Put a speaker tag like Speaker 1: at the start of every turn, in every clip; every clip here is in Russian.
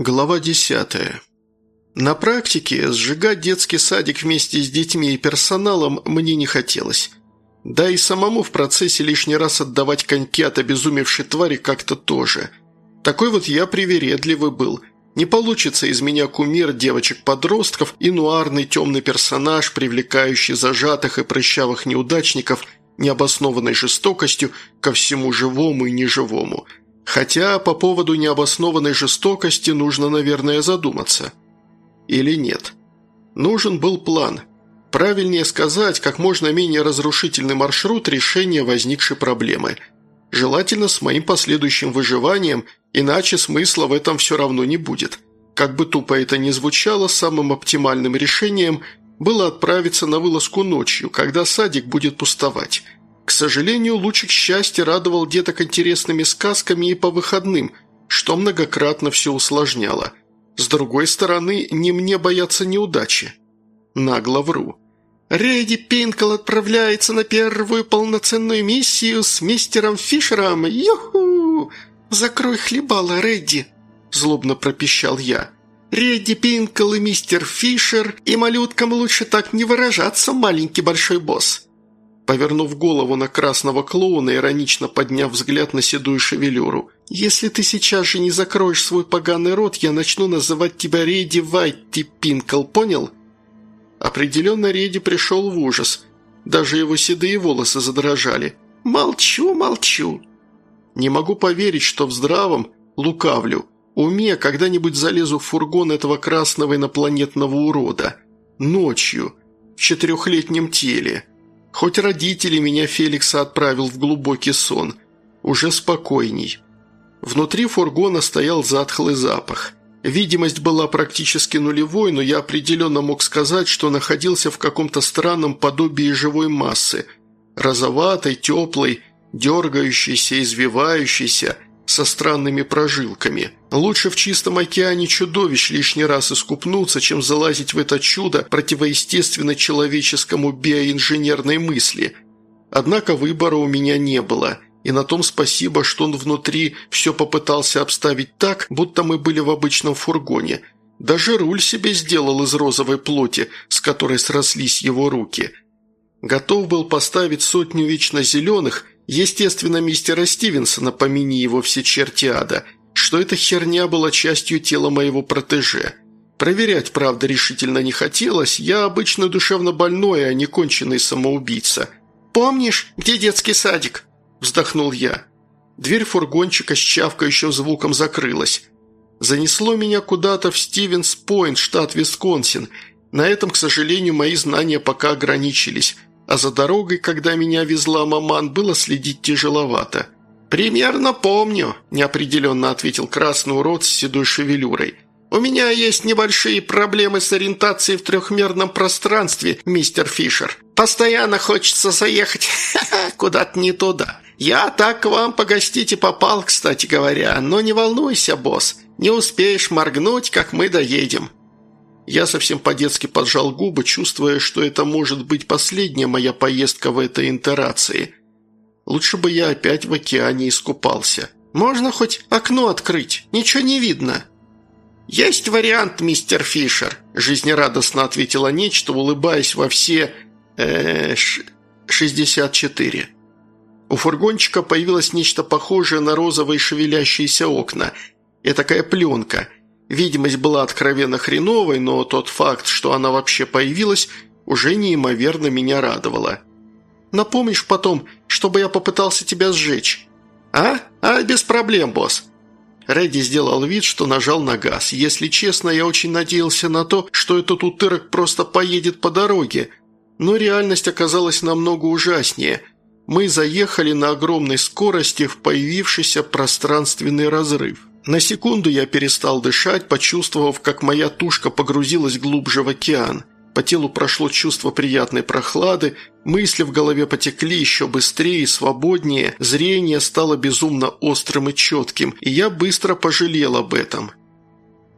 Speaker 1: Глава десятая. На практике сжигать детский садик вместе с детьми и персоналом мне не хотелось. Да и самому в процессе лишний раз отдавать коньки от обезумевшей твари как-то тоже. Такой вот я привередливый был. Не получится из меня кумир девочек-подростков и нуарный темный персонаж, привлекающий зажатых и прыщавых неудачников необоснованной жестокостью ко всему живому и неживому – Хотя по поводу необоснованной жестокости нужно, наверное, задуматься. Или нет? Нужен был план. Правильнее сказать, как можно менее разрушительный маршрут решения возникшей проблемы. Желательно с моим последующим выживанием, иначе смысла в этом все равно не будет. Как бы тупо это ни звучало, самым оптимальным решением было отправиться на вылазку ночью, когда садик будет пустовать – к сожалению, лучик счастья радовал деток интересными сказками и по выходным, что многократно все усложняло. С другой стороны, не мне бояться неудачи. Нагло вру. «Рэдди Пинкл отправляется на первую полноценную миссию с мистером Фишером. Юху! Закрой хлебало, Рэдди!» – злобно пропищал я. «Редди Пинкл и мистер Фишер, и малюткам лучше так не выражаться, маленький большой босс. Повернув голову на красного клоуна, иронично подняв взгляд на седую шевелюру. «Если ты сейчас же не закроешь свой поганый рот, я начну называть тебя Рейди Вайт, ты Пинкл, понял?» Определенно Реди пришел в ужас. Даже его седые волосы задрожали. «Молчу, молчу!» «Не могу поверить, что в здравом, лукавлю, уме когда-нибудь залезу в фургон этого красного инопланетного урода. Ночью, в четырехлетнем теле». Хоть родители меня Феликса отправил в глубокий сон. Уже спокойней. Внутри фургона стоял затхлый запах. Видимость была практически нулевой, но я определенно мог сказать, что находился в каком-то странном подобии живой массы. Розоватой, теплой, дергающейся, извивающейся – со странными прожилками. Лучше в чистом океане чудовищ лишний раз искупнуться, чем залазить в это чудо противоестественно человеческому биоинженерной мысли. Однако выбора у меня не было, и на том спасибо, что он внутри все попытался обставить так, будто мы были в обычном фургоне. Даже руль себе сделал из розовой плоти, с которой срослись его руки. Готов был поставить сотню вечно зеленых – Естественно, мистера Стивенсона, помяни его все черти ада, что эта херня была частью тела моего протеже. Проверять, правда, решительно не хотелось, я обычно душевно больной, а не конченый самоубийца. «Помнишь, где детский садик?» – вздохнул я. Дверь фургончика с чавкающим звуком закрылась. Занесло меня куда-то в Стивенс-Пойнт, штат Висконсин. На этом, к сожалению, мои знания пока ограничились – а за дорогой, когда меня везла маман, было следить тяжеловато. «Примерно помню», – неопределенно ответил красный урод с седой шевелюрой. «У меня есть небольшие проблемы с ориентацией в трехмерном пространстве, мистер Фишер. Постоянно хочется заехать куда-то не туда. Я так к вам погостить и попал, кстати говоря, но не волнуйся, босс, не успеешь моргнуть, как мы доедем». Я совсем по-детски поджал губы, чувствуя, что это может быть последняя моя поездка в этой интерации. Лучше бы я опять в океане искупался. Можно хоть окно открыть, ничего не видно. «Есть вариант, мистер Фишер», – жизнерадостно ответила нечто, улыбаясь во все... Э, ш, 64. У фургончика появилось нечто похожее на розовые шевелящиеся окна. И такая пленка – Видимость была откровенно хреновой, но тот факт, что она вообще появилась, уже неимоверно меня радовало. «Напомнишь потом, чтобы я попытался тебя сжечь?» «А? А, без проблем, босс». Редди сделал вид, что нажал на газ. Если честно, я очень надеялся на то, что этот утырок просто поедет по дороге. Но реальность оказалась намного ужаснее. Мы заехали на огромной скорости в появившийся пространственный разрыв. На секунду я перестал дышать, почувствовав, как моя тушка погрузилась глубже в океан. По телу прошло чувство приятной прохлады, мысли в голове потекли еще быстрее и свободнее, зрение стало безумно острым и четким, и я быстро пожалел об этом.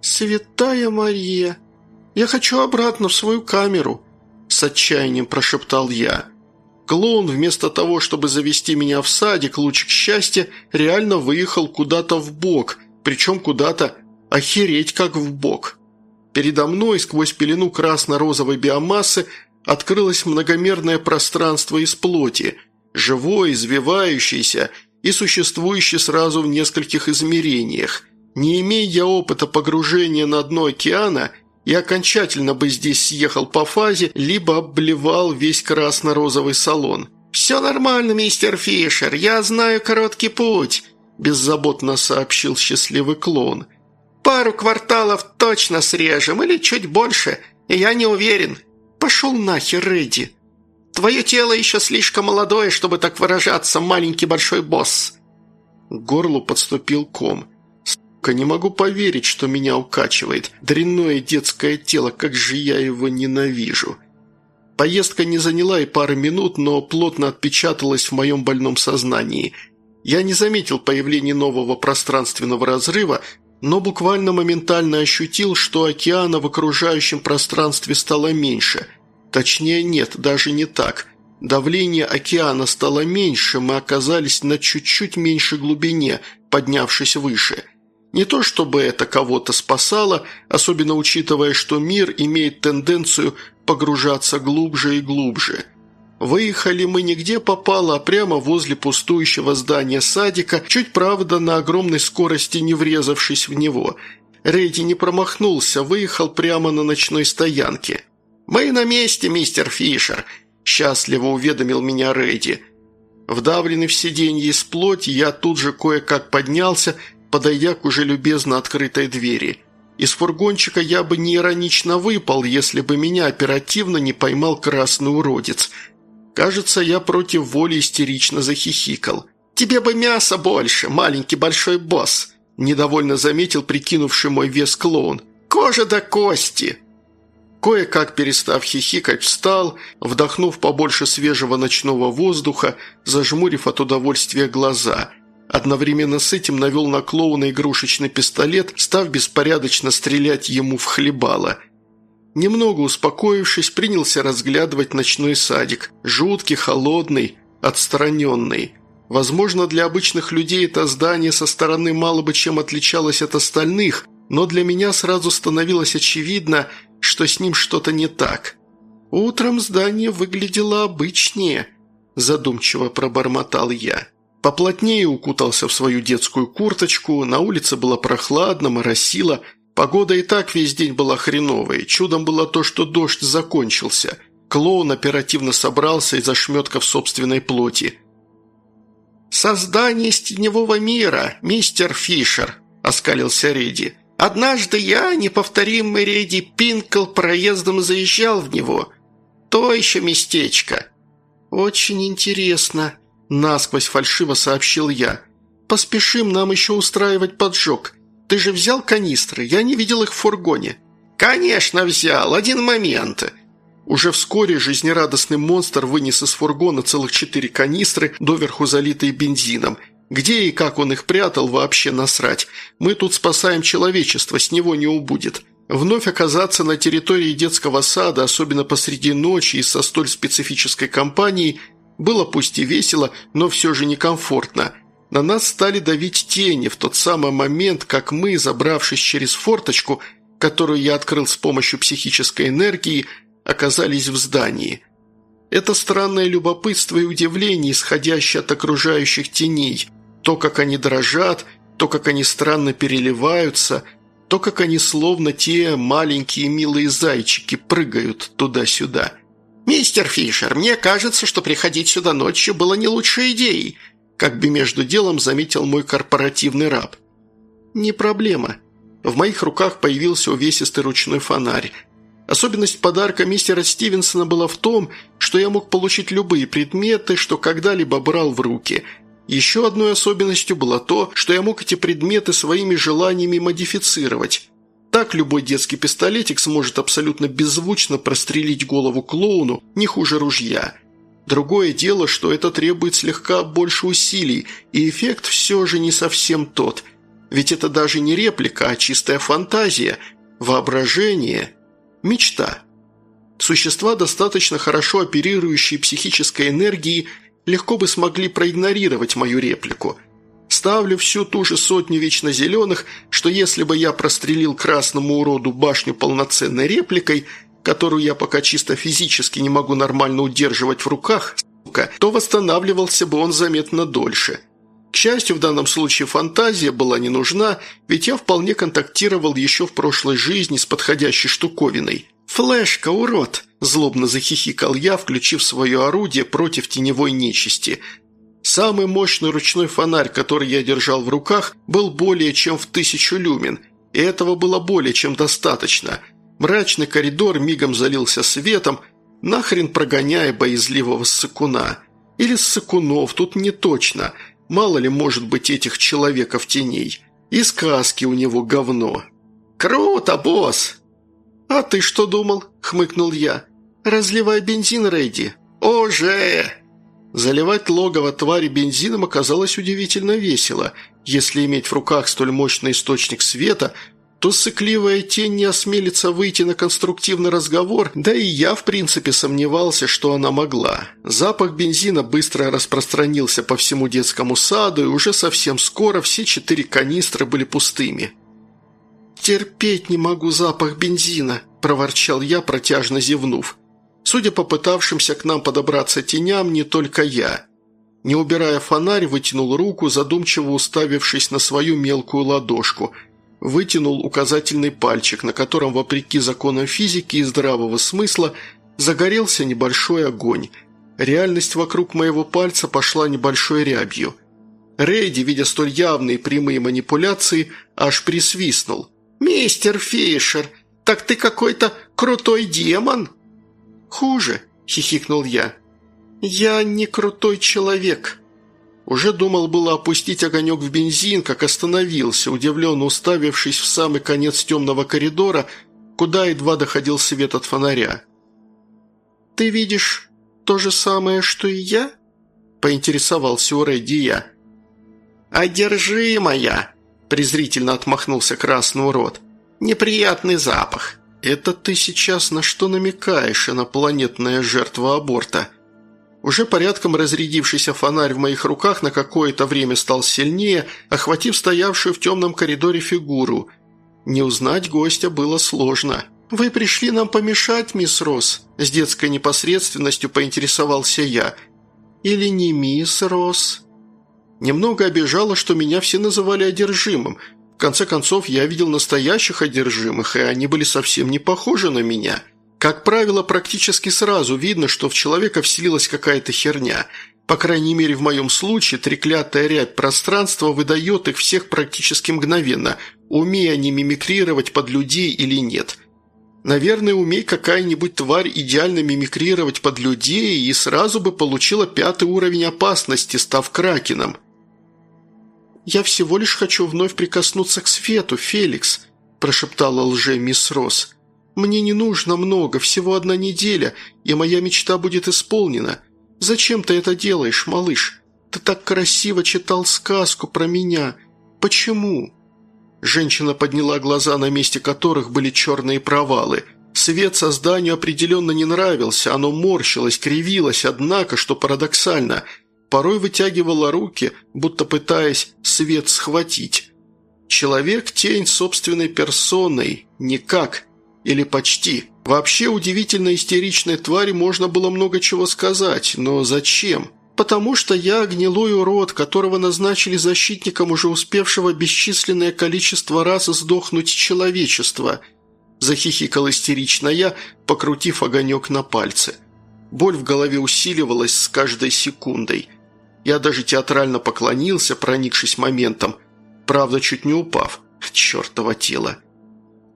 Speaker 1: «Святая Мария, я хочу обратно в свою камеру», – с отчаянием прошептал я. Клоун вместо того, чтобы завести меня в садик, лучик счастья, реально выехал куда-то в бок – причем куда-то Охереть как в бок. Передо мной, сквозь пелену красно-розовой биомассы, открылось многомерное пространство из плоти, живое, извивающееся и существующее сразу в нескольких измерениях. Не имея я опыта погружения на дно океана, я окончательно бы здесь съехал по фазе, либо обблевал весь красно-розовый салон. «Все нормально, мистер Фишер, я знаю короткий путь», – беззаботно сообщил счастливый клоун. «Пару кварталов точно срежем, или чуть больше, я не уверен. Пошел нахер, Рэдди. Твое тело еще слишком молодое, чтобы так выражаться, маленький большой босс». К горлу подступил ком. Сука, не могу поверить, что меня укачивает. Дрянное детское тело, как же я его ненавижу. Поездка не заняла и пары минут, но плотно отпечаталась в моем больном сознании. Я не заметил появления нового пространственного разрыва, но буквально моментально ощутил, что океана в окружающем пространстве стало меньше. Точнее, нет, даже не так. Давление океана стало меньше, мы оказались на чуть-чуть меньшей глубине, поднявшись выше. Не то чтобы это кого-то спасало, особенно учитывая, что мир имеет тенденцию погружаться глубже и глубже. Выехали мы нигде попало, а прямо возле пустующего здания садика, чуть правда на огромной скорости не врезавшись в него. Рейди не промахнулся, выехал прямо на ночной стоянке. «Мы на месте, мистер Фишер», – счастливо уведомил меня Рейди. Вдавленный в сиденье из плоти, я тут же кое-как поднялся подойдя к уже любезно открытой двери. Из фургончика я бы не иронично выпал, если бы меня оперативно не поймал красный уродец. Кажется, я против воли истерично захихикал. «Тебе бы мяса больше, маленький большой босс!» недовольно заметил прикинувший мой вес клоун. «Кожа до кости!» Кое-как перестав хихикать, встал, вдохнув побольше свежего ночного воздуха, зажмурив от удовольствия глаза – Одновременно с этим навел на клоуна игрушечный пистолет, став беспорядочно стрелять ему в хлебало. Немного успокоившись, принялся разглядывать ночной садик. Жуткий, холодный, отстраненный. Возможно, для обычных людей это здание со стороны мало бы чем отличалось от остальных, но для меня сразу становилось очевидно, что с ним что-то не так. «Утром здание выглядело обычнее», – задумчиво пробормотал я. Поплотнее укутался в свою детскую курточку, на улице было прохладно, моросило. Погода и так весь день была хреновой, чудом было то, что дождь закончился. Клоун оперативно собрался из ошметков собственной плоти. «Создание из теневого мира, мистер Фишер», – оскалился Редди. «Однажды я, неповторимый Редди Пинкл, проездом заезжал в него. То еще местечко». «Очень интересно», Насквозь фальшиво сообщил я. «Поспешим, нам еще устраивать поджог. Ты же взял канистры? Я не видел их в фургоне». «Конечно взял. Один момент». Уже вскоре жизнерадостный монстр вынес из фургона целых четыре канистры, доверху залитые бензином. Где и как он их прятал, вообще насрать. Мы тут спасаем человечество, с него не убудет. Вновь оказаться на территории детского сада, особенно посреди ночи и со столь специфической компанией, было пусть и весело, но все же некомфортно. На нас стали давить тени в тот самый момент, как мы, забравшись через форточку, которую я открыл с помощью психической энергии, оказались в здании. Это странное любопытство и удивление, исходящее от окружающих теней. То, как они дрожат, то, как они странно переливаются, то, как они словно те маленькие милые зайчики прыгают туда-сюда – «Мистер Фишер, мне кажется, что приходить сюда ночью было не лучшей идеей», как бы между делом заметил мой корпоративный раб. «Не проблема. В моих руках появился увесистый ручной фонарь. Особенность подарка мистера Стивенсона была в том, что я мог получить любые предметы, что когда-либо брал в руки. Еще одной особенностью было то, что я мог эти предметы своими желаниями модифицировать. Так любой детский пистолетик сможет абсолютно беззвучно прострелить голову клоуну не хуже ружья. Другое дело, что это требует слегка больше усилий, и эффект все же не совсем тот. Ведь это даже не реплика, а чистая фантазия, воображение, мечта. Существа, достаточно хорошо оперирующие психической энергией, легко бы смогли проигнорировать мою реплику – Ставлю всю ту же сотню вечно зеленых, что если бы я прострелил красному уроду башню полноценной репликой, которую я пока чисто физически не могу нормально удерживать в руках, сука, то восстанавливался бы он заметно дольше. К счастью, в данном случае фантазия была не нужна, ведь я вполне контактировал еще в прошлой жизни с подходящей штуковиной. «Флешка, урод!» – злобно захихикал я, включив свое орудие против теневой нечисти. Самый мощный ручной фонарь, который я держал в руках, был более чем в тысячу люмен, и этого было более чем достаточно. Мрачный коридор мигом залился светом, нахрен прогоняя боязливого ссыкуна. Или ссыкунов, тут не точно – Мало ли может быть этих человеков теней. И сказки у него говно. «Круто, босс!» «А ты что думал?» – хмыкнул я. «Разливай бензин, Рэйди». «Уже!» Заливать логово твари бензином оказалось удивительно весело. Если иметь в руках столь мощный источник света, то сыкливая тень не осмелится выйти на конструктивный разговор, да и я, в принципе, сомневался, что она могла. Запах бензина быстро распространился по всему детскому саду, и уже совсем скоро все четыре канистры были пустыми. «Терпеть не могу запах бензина», – проворчал я, протяжно зевнув. Судя по пытавшимся к нам подобраться теням, не только я. Не убирая фонарь, вытянул руку, задумчиво уставившись на свою мелкую ладошку – вытянул указательный пальчик, на котором, вопреки законам физики и здравого смысла, загорелся небольшой огонь. Реальность вокруг моего пальца пошла небольшой рябью. Рейди, видя столь явные прямые манипуляции, аж присвистнул. «Мистер Фишер, так ты какой-то крутой демон!» «Хуже», – хихикнул я. «Я не крутой человек», уже думал было опустить огонек в бензин, как остановился, удивленно уставившись в самый конец темного коридора, куда едва доходил свет от фонаря. «Ты видишь то же самое, что и я?» – поинтересовался у Рэдди я. «Одержимая!» – презрительно отмахнулся красный урод. «Неприятный запах». «Это ты сейчас на что намекаешь, инопланетная жертва аборта?» Уже порядком разрядившийся фонарь в моих руках на какое-то время стал сильнее, охватив стоявшую в темном коридоре фигуру. Не узнать гостя было сложно. «Вы пришли нам помешать, мисс Росс?» С детской непосредственностью поинтересовался я. «Или не мисс Росс?» Немного обижало, что меня все называли одержимым. В конце концов, я видел настоящих одержимых, и они были совсем не похожи на меня – как правило, практически сразу видно, что в человека вселилась какая-то херня. По крайней мере, в моем случае треклятая рябь пространства выдает их всех практически мгновенно, умея они мимикрировать под людей или нет. Наверное, умей какая-нибудь тварь идеально мимикрировать под людей и сразу бы получила пятый уровень опасности, став кракеном. «Я всего лишь хочу вновь прикоснуться к свету, Феликс», – прошептала лже мисс Росс. Мне не нужно много, всего одна неделя, и моя мечта будет исполнена. Зачем ты это делаешь, малыш? Ты так красиво читал сказку про меня. Почему?» Женщина подняла глаза, на месте которых были черные провалы. Свет созданию определенно не нравился, оно морщилось, кривилось, однако, что парадоксально, порой вытягивало руки, будто пытаясь свет схватить. Человек – тень собственной персоной, никак – или почти. Вообще удивительно истеричной твари можно было много чего сказать, но зачем? Потому что я гнилой урод, которого назначили защитником уже успевшего бесчисленное количество раз сдохнуть человечества. Захихикал истерично я, покрутив огонек на пальце. Боль в голове усиливалась с каждой секундой. Я даже театрально поклонился, проникшись моментом, правда, чуть не упав. Чертово тело.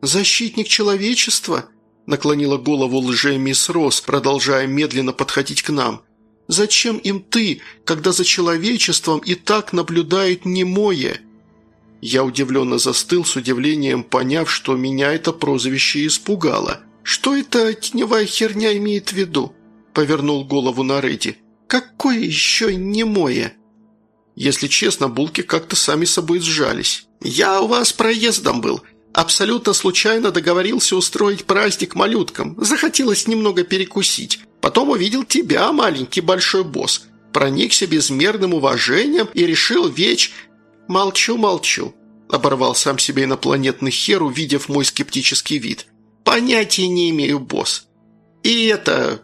Speaker 1: «Защитник человечества?» – наклонила голову лже мисс Росс, продолжая медленно подходить к нам. «Зачем им ты, когда за человечеством и так наблюдает немое?» Я удивленно застыл с удивлением, поняв, что меня это прозвище испугало. «Что эта теневая херня имеет в виду?» – повернул голову на Рэдди. «Какое еще немое?» Если честно, булки как-то сами собой сжались. «Я у вас проездом был. Абсолютно случайно договорился устроить праздник малюткам. Захотелось немного перекусить. Потом увидел тебя, маленький большой босс. Проникся безмерным уважением и решил веч... «Молчу, молчу», – оборвал сам себе инопланетный хер, увидев мой скептический вид. «Понятия не имею, босс. И это...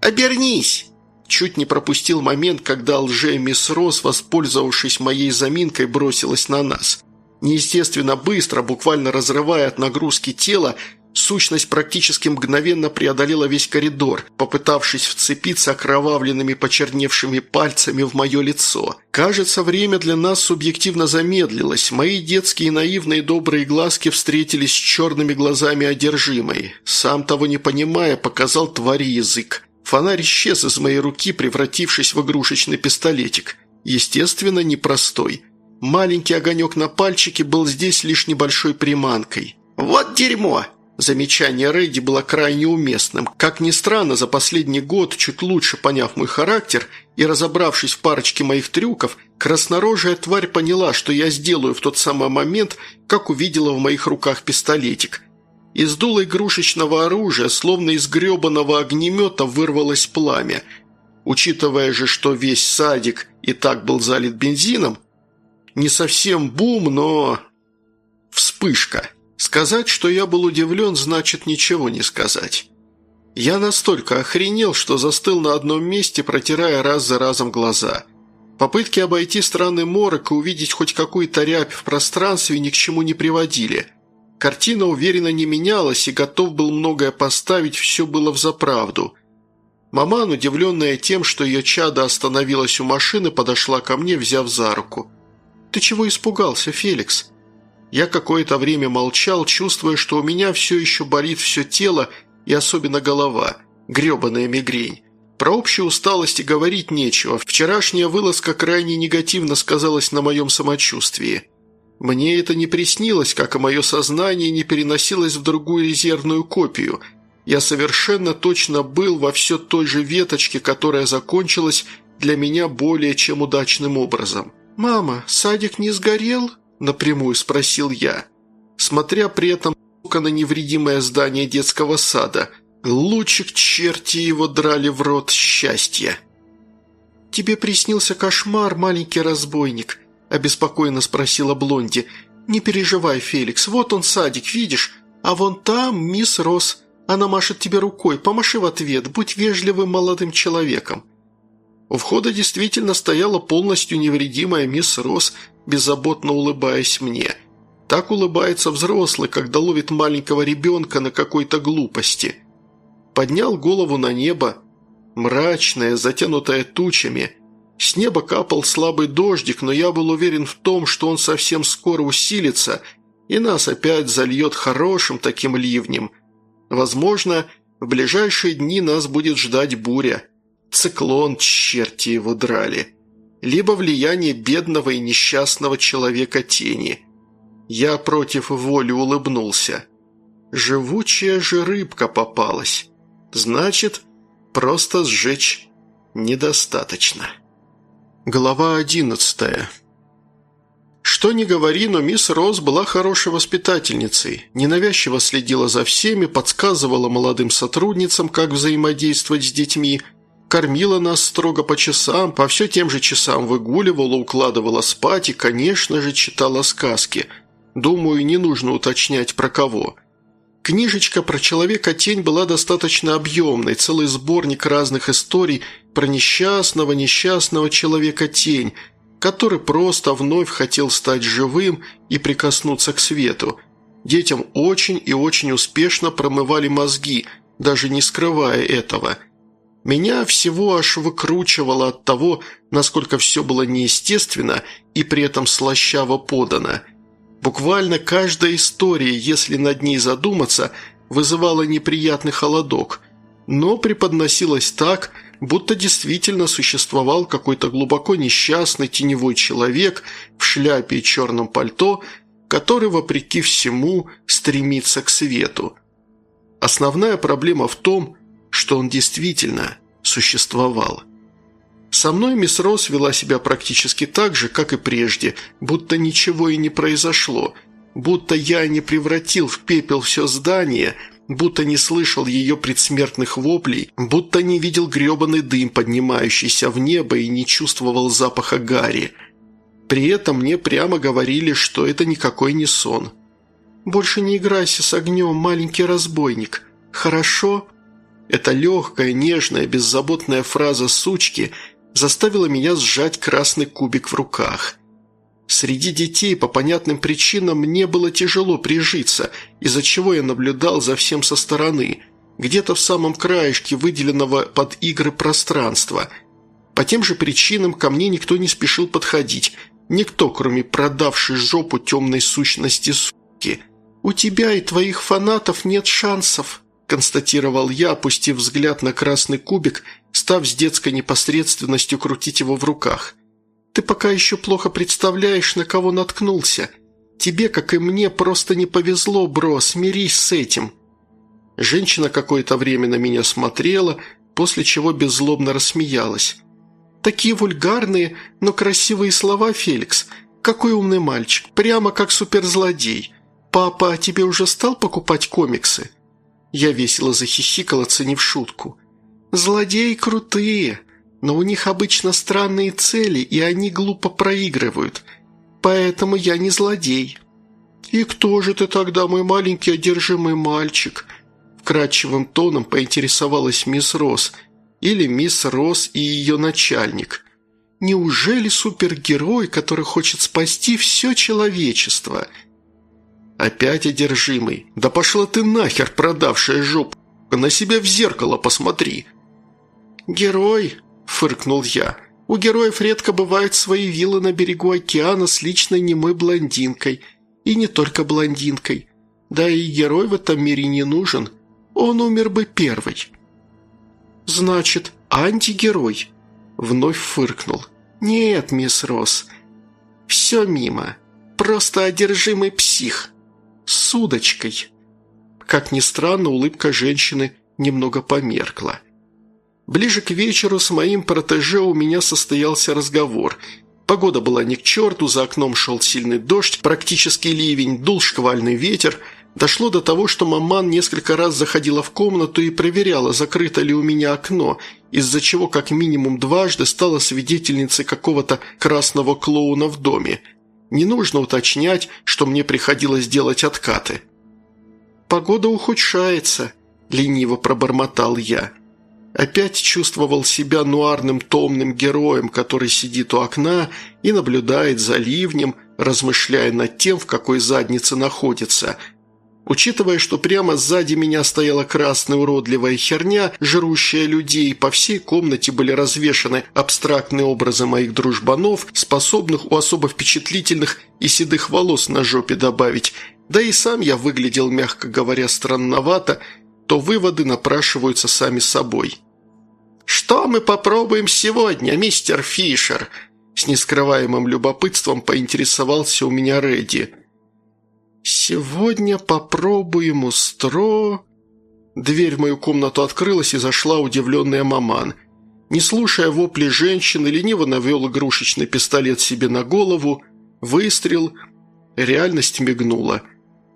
Speaker 1: Обернись!» Чуть не пропустил момент, когда лже-мисс Рос, воспользовавшись моей заминкой, бросилась на нас. Неестественно быстро, буквально разрывая от нагрузки тело, Сущность практически мгновенно преодолела весь коридор, попытавшись вцепиться окровавленными почерневшими пальцами в мое лицо. Кажется, время для нас субъективно замедлилось. Мои детские наивные добрые глазки встретились с черными глазами одержимой. Сам того не понимая, показал твари язык. Фонарь исчез из моей руки, превратившись в игрушечный пистолетик. Естественно, непростой. Маленький огонек на пальчике был здесь лишь небольшой приманкой. «Вот дерьмо!» Замечание Рэйди было крайне уместным. Как ни странно, за последний год, чуть лучше поняв мой характер и разобравшись в парочке моих трюков, краснорожая тварь поняла, что я сделаю в тот самый момент, как увидела в моих руках пистолетик. Из дула игрушечного оружия, словно из гребаного огнемета, вырвалось пламя. Учитывая же, что весь садик и так был залит бензином, не совсем бум, но... Вспышка. Сказать, что я был удивлен, значит ничего не сказать. Я настолько охренел, что застыл на одном месте, протирая раз за разом глаза. Попытки обойти странный морок и увидеть хоть какую-то рябь в пространстве ни к чему не приводили. Картина уверенно не менялась, и готов был многое поставить, все было взаправду. Маман, удивленная тем, что ее чада остановилась у машины, подошла ко мне, взяв за руку. «Ты чего испугался, Феликс?» Я какое-то время молчал, чувствуя, что у меня все еще болит все тело и особенно голова. Гребаная мигрень. Про общую усталость и говорить нечего. Вчерашняя вылазка крайне негативно сказалась на моем самочувствии. Мне это не приснилось, как и мое сознание не переносилось в другую резервную копию. Я совершенно точно был во все той же веточке, которая закончилась для меня более чем удачным образом. «Мама, садик не сгорел?» – напрямую спросил я, смотря при этом на невредимое здание детского сада. Лучик черти его драли в рот счастья. «Тебе приснился кошмар, маленький разбойник?» – обеспокоенно спросила Блонди. «Не переживай, Феликс, вот он садик, видишь? А вон там мисс Росс. Она машет тебе рукой, помаши в ответ, будь вежливым молодым человеком». У входа действительно стояла полностью невредимая мисс Росс, беззаботно улыбаясь мне. Так улыбается взрослый, когда ловит маленького ребенка на какой-то глупости. Поднял голову на небо, мрачное, затянутое тучами. С неба капал слабый дождик, но я был уверен в том, что он совсем скоро усилится и нас опять зальет хорошим таким ливнем. Возможно, в ближайшие дни нас будет ждать буря. Циклон, черти его драли либо влияние бедного и несчастного человека тени. Я против воли улыбнулся. Живучая же рыбка попалась. Значит, просто сжечь недостаточно. Глава одиннадцатая. Что ни говори, но мисс Роз была хорошей воспитательницей, ненавязчиво следила за всеми, подсказывала молодым сотрудницам, как взаимодействовать с детьми – Кормила нас строго по часам, по все тем же часам выгуливала, укладывала спать и, конечно же, читала сказки. Думаю, не нужно уточнять про кого. Книжечка про Человека-тень была достаточно объемной, целый сборник разных историй про несчастного, несчастного Человека-тень, который просто вновь хотел стать живым и прикоснуться к свету. Детям очень и очень успешно промывали мозги, даже не скрывая этого – меня всего аж выкручивало от того, насколько все было неестественно и при этом слащаво подано. Буквально каждая история, если над ней задуматься, вызывала неприятный холодок, но преподносилась так, будто действительно существовал какой-то глубоко несчастный теневой человек в шляпе и черном пальто, который, вопреки всему, стремится к свету. Основная проблема в том, что он действительно существовал. Со мной мисс Росс вела себя практически так же, как и прежде, будто ничего и не произошло, будто я не превратил в пепел все здание, будто не слышал ее предсмертных воплей, будто не видел гребаный дым, поднимающийся в небо и не чувствовал запаха гари. При этом мне прямо говорили, что это никакой не сон. «Больше не играйся с огнем, маленький разбойник. Хорошо?» Эта легкая, нежная, беззаботная фраза «сучки» заставила меня сжать красный кубик в руках. Среди детей по понятным причинам мне было тяжело прижиться, из-за чего я наблюдал за всем со стороны, где-то в самом краешке выделенного под игры пространства. По тем же причинам ко мне никто не спешил подходить, никто, кроме продавшей жопу темной сущности суки. «У тебя и твоих фанатов нет шансов», – констатировал я, опустив взгляд на красный кубик, став с детской непосредственностью крутить его в руках. «Ты пока еще плохо представляешь, на кого наткнулся. Тебе, как и мне, просто не повезло, бро, смирись с этим». Женщина какое-то время на меня смотрела, после чего беззлобно рассмеялась. «Такие вульгарные, но красивые слова, Феликс. Какой умный мальчик, прямо как суперзлодей. Папа а тебе уже стал покупать комиксы?» Я весело захихикал, оценив шутку. «Злодеи крутые, но у них обычно странные цели, и они глупо проигрывают. Поэтому я не злодей». «И кто же ты тогда, мой маленький одержимый мальчик?» Вкрадчивым тоном поинтересовалась мисс Росс, или мисс Росс и ее начальник. «Неужели супергерой, который хочет спасти все человечество?» «Опять одержимый. Да пошла ты нахер, продавшая жопу. На себя в зеркало посмотри». «Герой», – фыркнул я. «У героев редко бывают свои виллы на берегу океана с личной немой блондинкой. И не только блондинкой. Да и герой в этом мире не нужен. Он умер бы первый». «Значит, антигерой?» – вновь фыркнул. «Нет, мисс Росс, все мимо. Просто одержимый псих» с удочкой». Как ни странно, улыбка женщины немного померкла. Ближе к вечеру с моим протеже у меня состоялся разговор. Погода была не к черту, за окном шел сильный дождь, практически ливень, дул шквальный ветер. Дошло до того, что маман несколько раз заходила в комнату и проверяла, закрыто ли у меня окно, из-за чего как минимум дважды стала свидетельницей какого-то красного клоуна в доме – не нужно уточнять, что мне приходилось делать откаты. «Погода ухудшается», – лениво пробормотал я. Опять чувствовал себя нуарным томным героем, который сидит у окна и наблюдает за ливнем, размышляя над тем, в какой заднице находится – Учитывая, что прямо сзади меня стояла красная уродливая херня, жрущая людей, по всей комнате были развешаны абстрактные образы моих дружбанов, способных у особо впечатлительных и седых волос на жопе добавить, да и сам я выглядел, мягко говоря, странновато, то выводы напрашиваются сами собой. «Что мы попробуем сегодня, мистер Фишер?» С нескрываемым любопытством поинтересовался у меня Редди – «Сегодня попробуем устро...» Дверь в мою комнату открылась и зашла удивленная маман. Не слушая вопли женщины, лениво навел игрушечный пистолет себе на голову, выстрел. Реальность мигнула.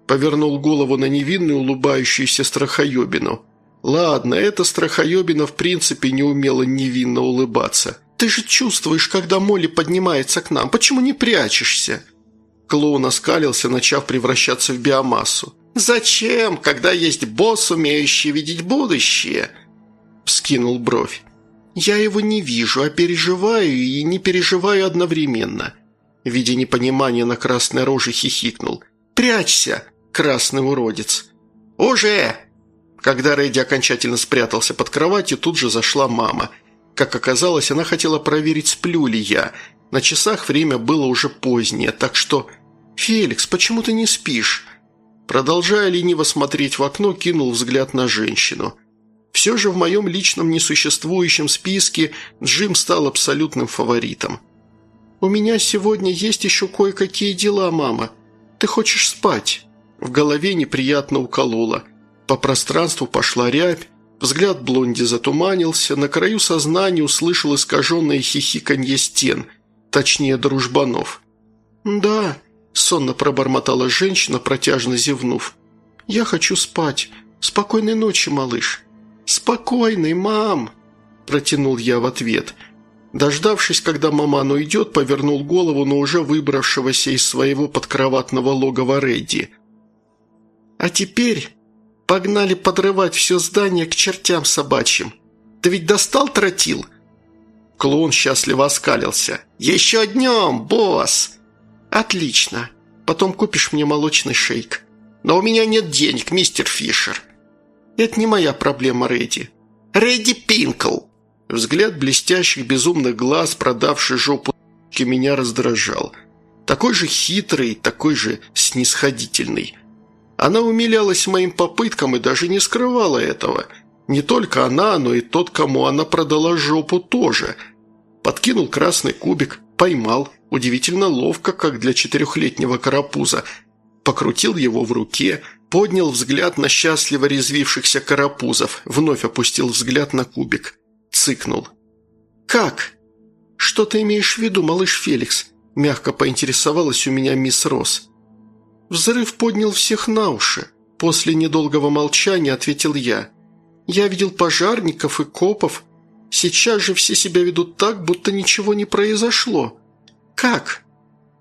Speaker 1: Повернул голову на невинную улыбающуюся страхоебину. «Ладно, эта страхоебина в принципе не умела невинно улыбаться. Ты же чувствуешь, когда Молли поднимается к нам. Почему не прячешься?» Клоун оскалился, начав превращаться в биомассу. «Зачем, когда есть босс, умеющий видеть будущее?» Вскинул бровь. «Я его не вижу, а переживаю и не переживаю одновременно». Видя непонимание на красной роже, хихикнул. «Прячься, красный уродец!» «Уже!» Когда Рэдди окончательно спрятался под кроватью, тут же зашла мама. Как оказалось, она хотела проверить, сплю ли я. На часах время было уже позднее, так что «Феликс, почему ты не спишь?» Продолжая лениво смотреть в окно, кинул взгляд на женщину. Все же в моем личном несуществующем списке Джим стал абсолютным фаворитом. «У меня сегодня есть еще кое-какие дела, мама. Ты хочешь спать?» В голове неприятно укололо. По пространству пошла рябь, взгляд блонди затуманился, на краю сознания услышал искаженное хихиканье стен, точнее дружбанов. «Да», – сонно пробормотала женщина, протяжно зевнув. «Я хочу спать. Спокойной ночи, малыш». «Спокойной, мам!» – протянул я в ответ. Дождавшись, когда маман уйдет, повернул голову на уже выбравшегося из своего подкроватного логова Редди. «А теперь погнали подрывать все здание к чертям собачьим. Ты ведь достал тротил?» Клоун счастливо оскалился. «Еще днем, босс!» «Отлично. Потом купишь мне молочный шейк». «Но у меня нет денег, мистер Фишер». «Это не моя проблема, Редди». «Редди Пинкл!» Взгляд блестящих безумных глаз, продавший жопу меня раздражал. Такой же хитрый, такой же снисходительный. Она умилялась моим попыткам и даже не скрывала этого. Не только она, но и тот, кому она продала жопу тоже. Подкинул красный кубик, поймал, удивительно ловко, как для четырехлетнего карапуза. Покрутил его в руке, поднял взгляд на счастливо резвившихся карапузов, вновь опустил взгляд на кубик цыкнул. «Как? Что ты имеешь в виду, малыш Феликс?» – мягко поинтересовалась у меня мисс Росс. «Взрыв поднял всех на уши», – после недолгого молчания ответил я. «Я видел пожарников и копов. Сейчас же все себя ведут так, будто ничего не произошло. Как?»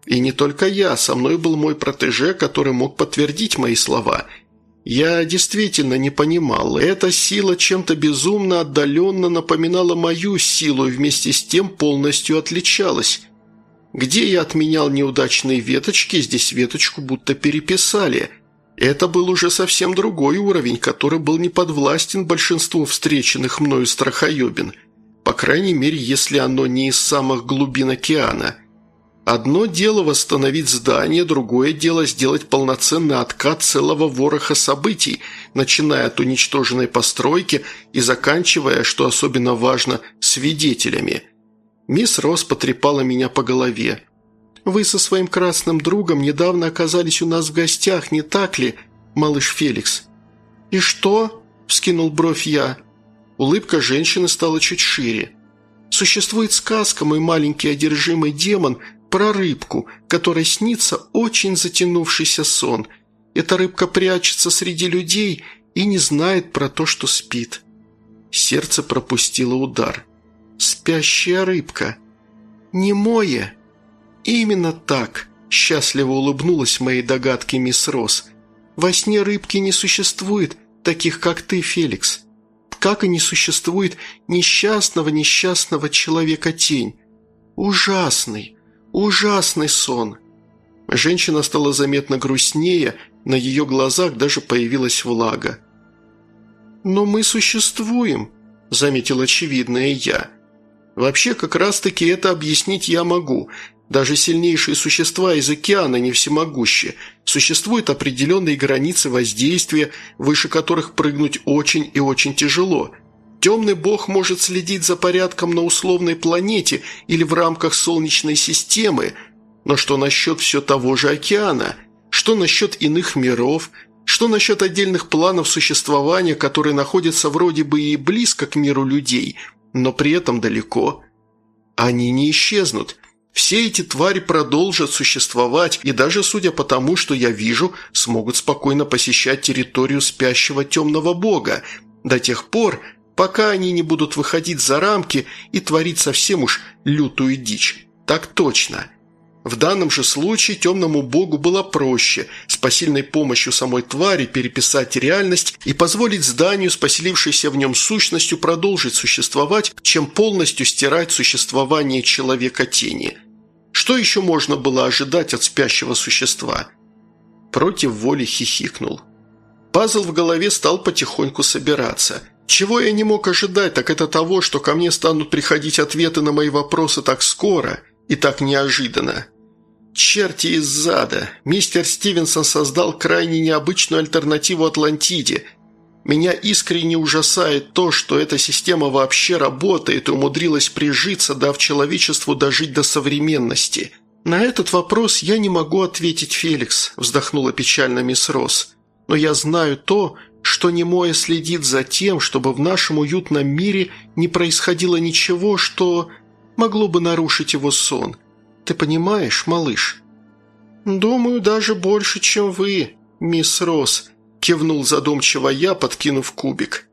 Speaker 1: И не только я, со мной был мой протеже, который мог подтвердить мои слова – я действительно не понимал, эта сила чем-то безумно отдаленно напоминала мою силу и вместе с тем полностью отличалась. Где я отменял неудачные веточки, здесь веточку будто переписали. Это был уже совсем другой уровень, который был не подвластен большинству встреченных мною страхоебин. По крайней мере, если оно не из самых глубин океана – Одно дело восстановить здание, другое дело сделать полноценный откат целого вороха событий, начиная от уничтоженной постройки и заканчивая, что особенно важно, свидетелями. Мисс Росс потрепала меня по голове. «Вы со своим красным другом недавно оказались у нас в гостях, не так ли, малыш Феликс?» «И что?» – вскинул бровь я. Улыбка женщины стала чуть шире. «Существует сказка, мой маленький одержимый демон – про рыбку, которой снится очень затянувшийся сон. Эта рыбка прячется среди людей и не знает про то, что спит. Сердце пропустило удар. Спящая рыбка. Немое. Именно так. Счастливо улыбнулась моей догадке мисс Росс. Во сне рыбки не существует, таких как ты, Феликс. Как и не существует несчастного-несчастного человека-тень. Ужасный, Ужасный сон. Женщина стала заметно грустнее, на ее глазах даже появилась влага. «Но мы существуем», – заметил очевидное я. «Вообще, как раз-таки это объяснить я могу. Даже сильнейшие существа из океана не всемогущие. Существуют определенные границы воздействия, выше которых прыгнуть очень и очень тяжело – Темный бог может следить за порядком на условной планете или в рамках Солнечной системы, но что насчет все того же океана? Что насчет иных миров? Что насчет отдельных планов существования, которые находятся вроде бы и близко к миру людей, но при этом далеко? Они не исчезнут. Все эти твари продолжат существовать и даже, судя по тому, что я вижу, смогут спокойно посещать территорию спящего темного бога до тех пор, пока они не будут выходить за рамки и творить совсем уж лютую дичь. Так точно. В данном же случае темному богу было проще с посильной помощью самой твари переписать реальность и позволить зданию с поселившейся в нем сущностью продолжить существовать, чем полностью стирать существование человека-тени. Что еще можно было ожидать от спящего существа? Против воли хихикнул. Пазл в голове стал потихоньку собираться – чего я не мог ожидать, так это того, что ко мне станут приходить ответы на мои вопросы так скоро и так неожиданно. Черти из зада. Мистер Стивенсон создал крайне необычную альтернативу Атлантиде. Меня искренне ужасает то, что эта система вообще работает и умудрилась прижиться, дав человечеству дожить до современности. На этот вопрос я не могу ответить, Феликс, вздохнула печально мисс Росс. Но я знаю то, что немое следит за тем, чтобы в нашем уютном мире не происходило ничего, что могло бы нарушить его сон. Ты понимаешь, малыш?» «Думаю, даже больше, чем вы, мисс Росс», – кивнул задумчиво я, подкинув кубик.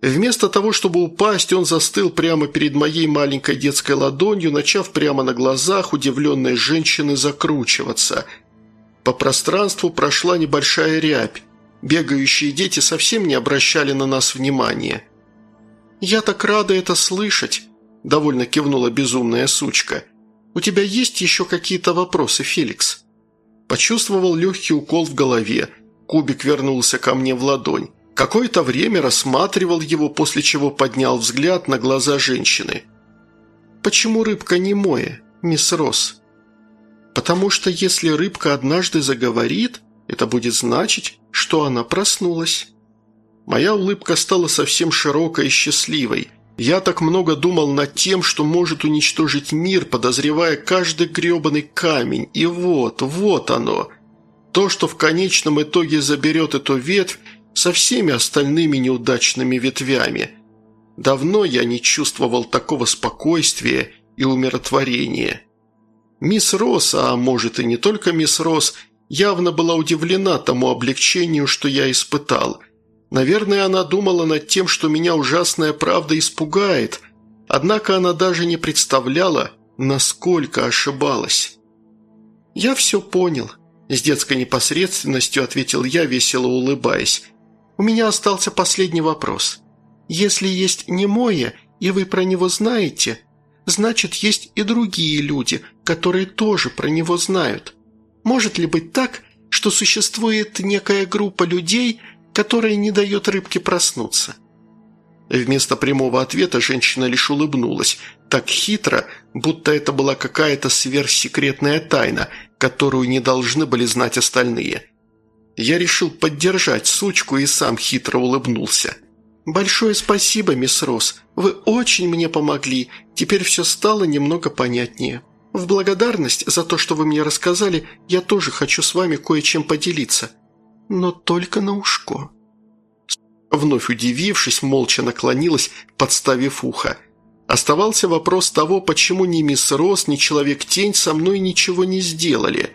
Speaker 1: Вместо того, чтобы упасть, он застыл прямо перед моей маленькой детской ладонью, начав прямо на глазах удивленной женщины закручиваться. По пространству прошла небольшая рябь. Бегающие дети совсем не обращали на нас внимания. «Я так рада это слышать», – довольно кивнула безумная сучка. «У тебя есть еще какие-то вопросы, Феликс?» Почувствовал легкий укол в голове. Кубик вернулся ко мне в ладонь. Какое-то время рассматривал его, после чего поднял взгляд на глаза женщины. «Почему рыбка не моя, мисс Росс?» «Потому что если рыбка однажды заговорит, это будет значить, что она проснулась». Моя улыбка стала совсем широкой и счастливой. Я так много думал над тем, что может уничтожить мир, подозревая каждый гребаный камень. И вот, вот оно. То, что в конечном итоге заберет эту ветвь со всеми остальными неудачными ветвями. Давно я не чувствовал такого спокойствия и умиротворения. Мисс Росс, а может и не только мисс Росс, явно была удивлена тому облегчению, что я испытал – Наверное, она думала над тем, что меня ужасная правда испугает, однако она даже не представляла, насколько ошибалась. «Я все понял», – с детской непосредственностью ответил я, весело улыбаясь. «У меня остался последний вопрос. Если есть немое, и вы про него знаете, значит, есть и другие люди, которые тоже про него знают. Может ли быть так, что существует некая группа людей – которая не дает рыбке проснуться». Вместо прямого ответа женщина лишь улыбнулась, так хитро, будто это была какая-то сверхсекретная тайна, которую не должны были знать остальные. Я решил поддержать сучку и сам хитро улыбнулся. «Большое спасибо, мисс Росс. Вы очень мне помогли. Теперь все стало немного понятнее. В благодарность за то, что вы мне рассказали, я тоже хочу с вами кое-чем поделиться но только на ушко». Вновь удивившись, молча наклонилась, подставив ухо. Оставался вопрос того, почему ни мисс Росс, ни Человек-тень со мной ничего не сделали.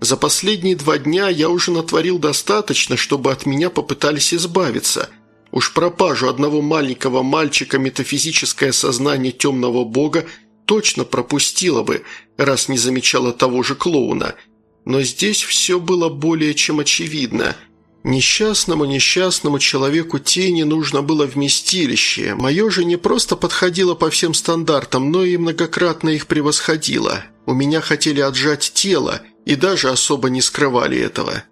Speaker 1: За последние два дня я уже натворил достаточно, чтобы от меня попытались избавиться. Уж пропажу одного маленького мальчика метафизическое сознание темного бога точно пропустила бы, раз не замечала того же клоуна – но здесь все было более чем очевидно. Несчастному, несчастному человеку тени нужно было вместилище. Мое же не просто подходило по всем стандартам, но и многократно их превосходило. У меня хотели отжать тело и даже особо не скрывали этого.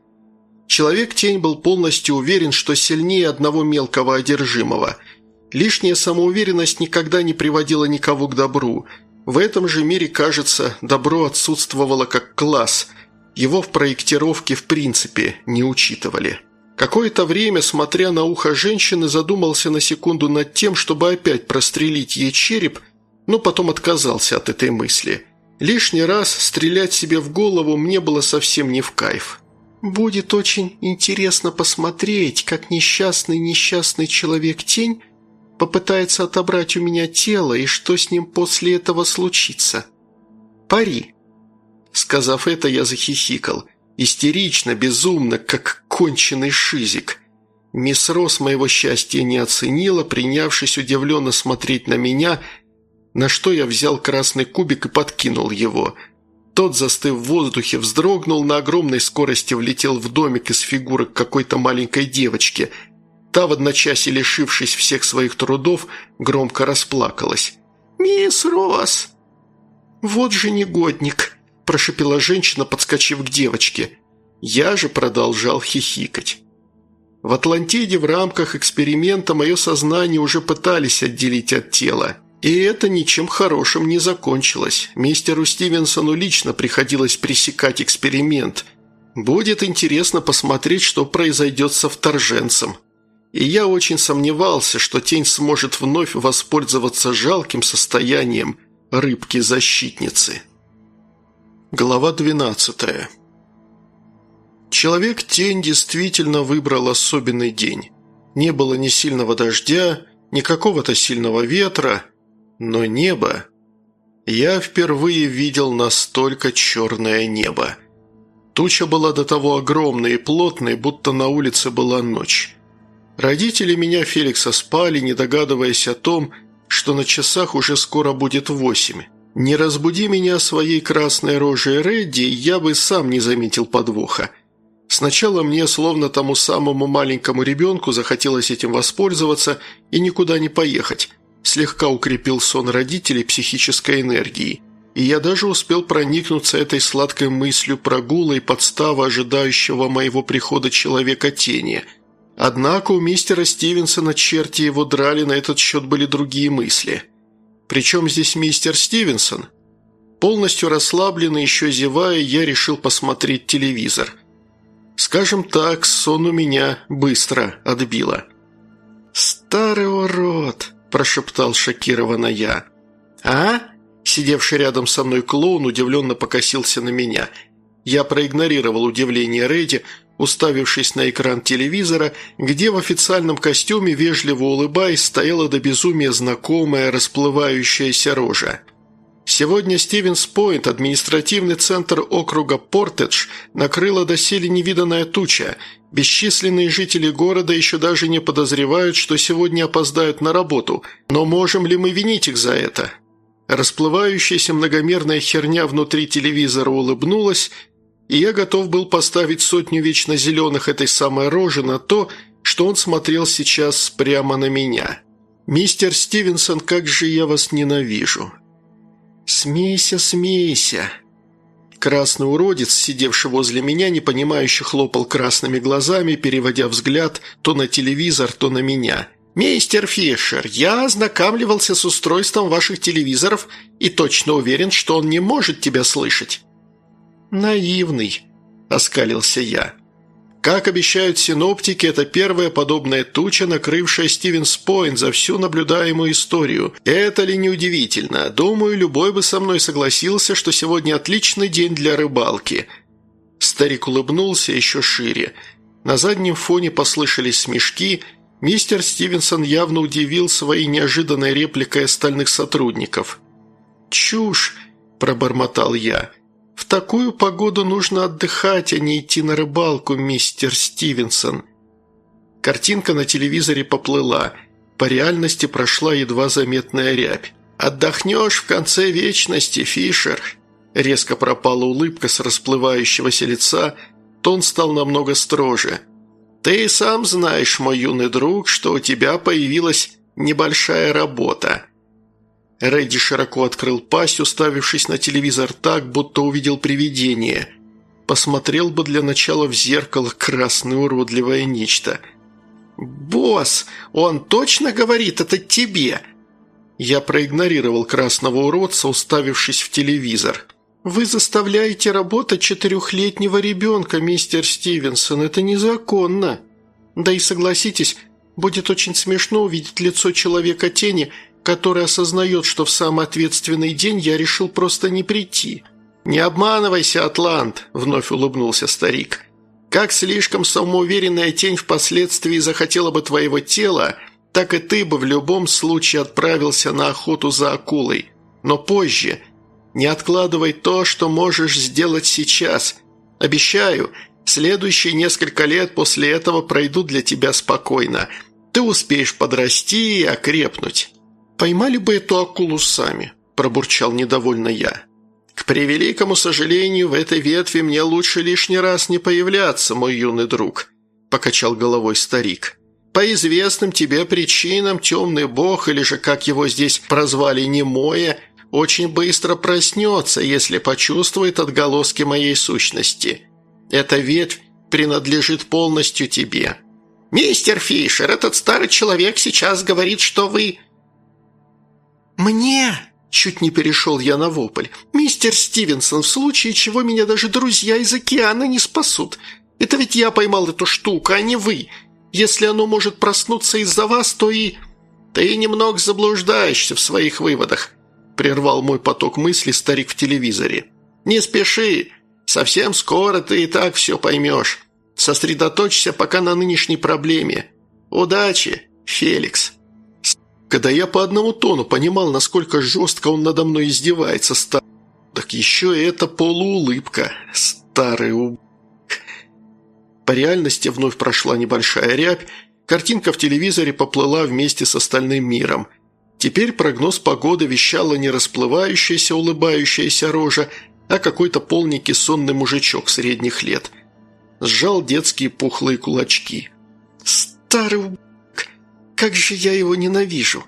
Speaker 1: Человек-тень был полностью уверен, что сильнее одного мелкого одержимого. Лишняя самоуверенность никогда не приводила никого к добру. В этом же мире, кажется, добро отсутствовало как класс – его в проектировке в принципе не учитывали. Какое-то время, смотря на ухо женщины, задумался на секунду над тем, чтобы опять прострелить ей череп, но потом отказался от этой мысли. Лишний раз стрелять себе в голову мне было совсем не в кайф. «Будет очень интересно посмотреть, как несчастный-несчастный человек-тень попытается отобрать у меня тело и что с ним после этого случится. Пари». Сказав это, я захихикал. Истерично, безумно, как конченый шизик. Мисс Рос моего счастья не оценила, принявшись удивленно смотреть на меня, на что я взял красный кубик и подкинул его. Тот, застыв в воздухе, вздрогнул, на огромной скорости влетел в домик из фигурок какой-то маленькой девочки. Та, в одночасье лишившись всех своих трудов, громко расплакалась. «Мисс Рос!» «Вот же негодник!» – прошипела женщина, подскочив к девочке. Я же продолжал хихикать. В Атлантиде в рамках эксперимента мое сознание уже пытались отделить от тела. И это ничем хорошим не закончилось. Мистеру Стивенсону лично приходилось пресекать эксперимент. Будет интересно посмотреть, что произойдет со вторженцем. И я очень сомневался, что тень сможет вновь воспользоваться жалким состоянием рыбки-защитницы. Глава 12 Человек-тень действительно выбрал особенный день. Не было ни сильного дождя, ни какого-то сильного ветра, но небо... Я впервые видел настолько черное небо. Туча была до того огромной и плотной, будто на улице была ночь. Родители меня Феликса спали, не догадываясь о том, что на часах уже скоро будет восемь. Не разбуди меня своей красной рожей Редди, я бы сам не заметил подвоха. Сначала мне, словно тому самому маленькому ребенку, захотелось этим воспользоваться и никуда не поехать. Слегка укрепил сон родителей психической энергией. И я даже успел проникнуться этой сладкой мыслью прогула и подстава ожидающего моего прихода человека-тени – Однако у мистера Стивенсона черти его драли, на этот счет были другие мысли. Причем здесь мистер Стивенсон? Полностью расслабленный, еще зевая, я решил посмотреть телевизор. Скажем так, сон у меня быстро отбило. «Старый урод!» – прошептал шокированно я. «А?» – сидевший рядом со мной клоун удивленно покосился на меня. Я проигнорировал удивление Рэдди, уставившись на экран телевизора, где в официальном костюме, вежливо улыбаясь, стояла до безумия знакомая расплывающаяся рожа. Сегодня Стивенс-Пойнт, административный центр округа Портедж, накрыла доселе невиданная туча. Бесчисленные жители города еще даже не подозревают, что сегодня опоздают на работу. Но можем ли мы винить их за это? Расплывающаяся многомерная херня внутри телевизора улыбнулась и я готов был поставить сотню вечно зеленых этой самой рожи на то, что он смотрел сейчас прямо на меня. «Мистер Стивенсон, как же я вас ненавижу!» «Смейся, смейся!» Красный уродец, сидевший возле меня, непонимающе хлопал красными глазами, переводя взгляд то на телевизор, то на меня. «Мистер Фишер, я ознакомливался с устройством ваших телевизоров и точно уверен, что он не может тебя слышать». «Наивный», – оскалился я. Как обещают синоптики, это первая подобная туча, накрывшая Стивенс-Пойнт за всю наблюдаемую историю. Это ли не удивительно? Думаю, любой бы со мной согласился, что сегодня отличный день для рыбалки. Старик улыбнулся еще шире. На заднем фоне послышались смешки. Мистер Стивенсон явно удивил своей неожиданной репликой остальных сотрудников. «Чушь!» – пробормотал я – «В такую погоду нужно отдыхать, а не идти на рыбалку, мистер Стивенсон». Картинка на телевизоре поплыла. По реальности прошла едва заметная рябь. «Отдохнешь в конце вечности, Фишер!» Резко пропала улыбка с расплывающегося лица, тон стал намного строже. «Ты сам знаешь, мой юный друг, что у тебя появилась небольшая работа. Рэдди широко открыл пасть, уставившись на телевизор так, будто увидел привидение. Посмотрел бы для начала в зеркало красное уродливое нечто. «Босс, он точно говорит это тебе?» Я проигнорировал красного уродца, уставившись в телевизор. «Вы заставляете работать четырехлетнего ребенка, мистер Стивенсон. Это незаконно. Да и согласитесь, будет очень смешно увидеть лицо человека-тени – который осознает, что в самый ответственный день я решил просто не прийти. «Не обманывайся, Атлант», – вновь улыбнулся старик. «Как слишком самоуверенная тень впоследствии захотела бы твоего тела, так и ты бы в любом случае отправился на охоту за акулой. Но позже. Не откладывай то, что можешь сделать сейчас. Обещаю, следующие несколько лет после этого пройдут для тебя спокойно. Ты успеешь подрасти и окрепнуть». «Поймали бы эту акулу сами», – пробурчал недовольно я. «К превеликому сожалению, в этой ветви мне лучше лишний раз не появляться, мой юный друг», – покачал головой старик. «По известным тебе причинам темный бог, или же как его здесь прозвали немое, очень быстро проснется, если почувствует отголоски моей сущности. Эта ветвь принадлежит полностью тебе». «Мистер Фишер, этот старый человек сейчас говорит, что вы...» «Мне!» – чуть не перешел я на вопль. «Мистер Стивенсон, в случае чего меня даже друзья из океана не спасут. Это ведь я поймал эту штуку, а не вы. Если оно может проснуться из-за вас, то и...» «Ты немного заблуждаешься в своих выводах», – прервал мой поток мыслей старик в телевизоре. «Не спеши. Совсем скоро ты и так все поймешь. Сосредоточься пока на нынешней проблеме. Удачи, Феликс» когда я по одному тону понимал, насколько жестко он надо мной издевается, стар... Так еще и эта полуулыбка. Старый уб... По реальности вновь прошла небольшая рябь, Картинка в телевизоре поплыла вместе с остальным миром. Теперь прогноз погоды вещала не расплывающаяся улыбающаяся рожа, а какой-то полненький сонный мужичок средних лет. Сжал детские пухлые кулачки. «Старый как же я его ненавижу!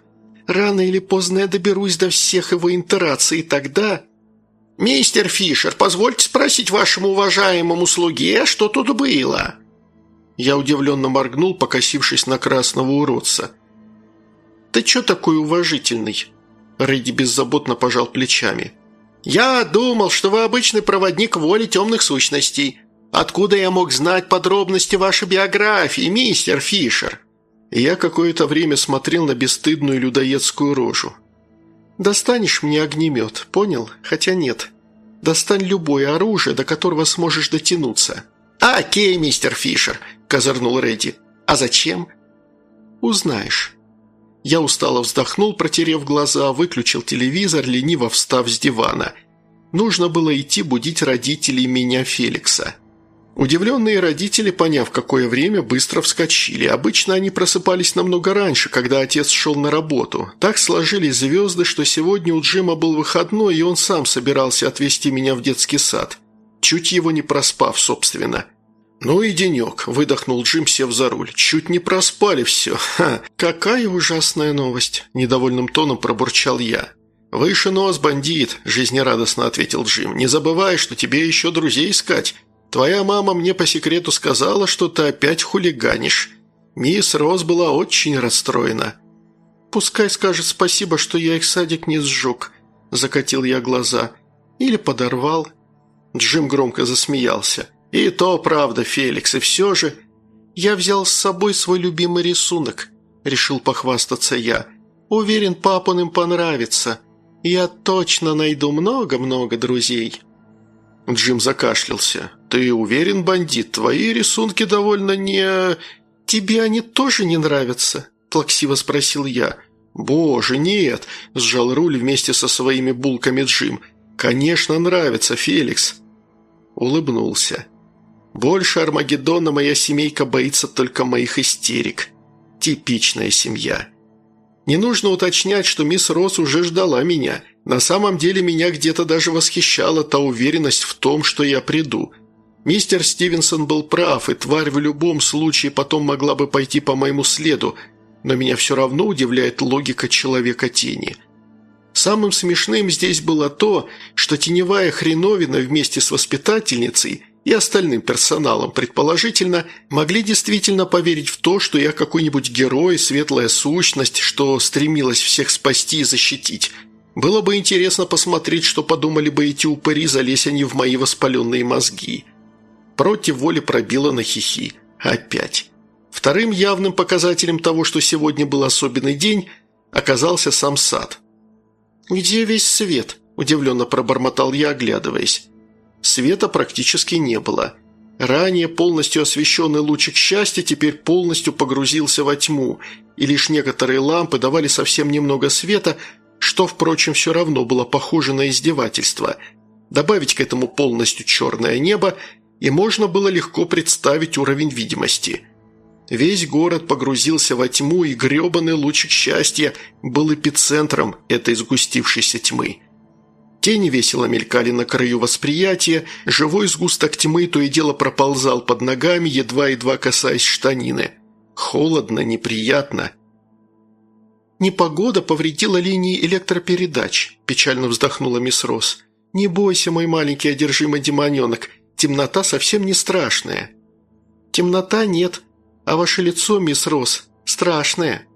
Speaker 1: Рано или поздно я доберусь до всех его интераций, и тогда...» «Мистер Фишер, позвольте спросить вашему уважаемому слуге, что тут было?» Я удивленно моргнул, покосившись на красного уродца. «Ты чё такой уважительный?» Рэдди беззаботно пожал плечами. «Я думал, что вы обычный проводник воли темных сущностей. Откуда я мог знать подробности вашей биографии, мистер Фишер?» Я какое-то время смотрел на бесстыдную людоедскую рожу. «Достанешь мне огнемет, понял? Хотя нет. Достань любое оружие, до которого сможешь дотянуться». «Окей, мистер Фишер», – козырнул Редди. «А зачем?» «Узнаешь». Я устало вздохнул, протерев глаза, выключил телевизор, лениво встав с дивана. Нужно было идти будить родителей меня Феликса. Удивленные родители, поняв, какое время, быстро вскочили. Обычно они просыпались намного раньше, когда отец шел на работу. Так сложились звезды, что сегодня у Джима был выходной, и он сам собирался отвезти меня в детский сад. Чуть его не проспав, собственно. «Ну и денек», – выдохнул Джим, сев за руль. «Чуть не проспали все. Ха, какая ужасная новость!» – недовольным тоном пробурчал я. «Выше нос, бандит», – жизнерадостно ответил Джим. «Не забывай, что тебе еще друзей искать. Твоя мама мне по секрету сказала, что ты опять хулиганишь. Мисс Роз была очень расстроена». «Пускай скажет спасибо, что я их садик не сжег», – закатил я глаза. «Или подорвал». Джим громко засмеялся. «И то правда, Феликс, и все же...» «Я взял с собой свой любимый рисунок», – решил похвастаться я. «Уверен, папа им понравится. Я точно найду много-много друзей». Джим закашлялся. «Ты уверен, бандит? Твои рисунки довольно не...» «Тебе они тоже не нравятся?» – плаксиво спросил я. «Боже, нет!» – сжал руль вместе со своими булками Джим. «Конечно, нравится, Феликс!» Улыбнулся. «Больше Армагеддона моя семейка боится только моих истерик. Типичная семья. Не нужно уточнять, что мисс Росс уже ждала меня. На самом деле меня где-то даже восхищала та уверенность в том, что я приду. Мистер Стивенсон был прав, и тварь в любом случае потом могла бы пойти по моему следу, но меня все равно удивляет логика человека-тени. Самым смешным здесь было то, что теневая хреновина вместе с воспитательницей – и остальным персоналом, предположительно, могли действительно поверить в то, что я какой-нибудь герой, светлая сущность, что стремилась всех спасти и защитить. Было бы интересно посмотреть, что подумали бы эти упыри, залезь они в мои воспаленные мозги. Против воли пробило на хихи. Опять. Вторым явным показателем того, что сегодня был особенный день, оказался сам сад. «Где весь свет?» – удивленно пробормотал я, оглядываясь. Света практически не было. Ранее полностью освещенный лучик счастья теперь полностью погрузился во тьму, и лишь некоторые лампы давали совсем немного света, что, впрочем, все равно было похоже на издевательство. Добавить к этому полностью черное небо, и можно было легко представить уровень видимости. Весь город погрузился во тьму, и гребаный лучик счастья был эпицентром этой сгустившейся тьмы. Тени весело мелькали на краю восприятия, живой сгусток тьмы то и дело проползал под ногами, едва-едва касаясь штанины. Холодно, неприятно. «Непогода повредила линии электропередач», – печально вздохнула мисс Росс. «Не бойся, мой маленький одержимый демоненок, темнота совсем не страшная». «Темнота нет, а ваше лицо, мисс Росс, страшное».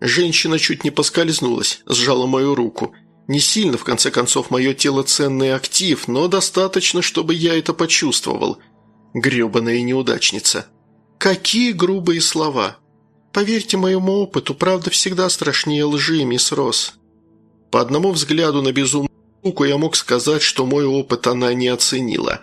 Speaker 1: Женщина чуть не поскользнулась, сжала мою руку – не сильно, в конце концов, мое тело ценный актив, но достаточно, чтобы я это почувствовал. Гребаная неудачница. Какие грубые слова. Поверьте моему опыту, правда всегда страшнее лжи, мисс Росс. По одному взгляду на безумную суку я мог сказать, что мой опыт она не оценила.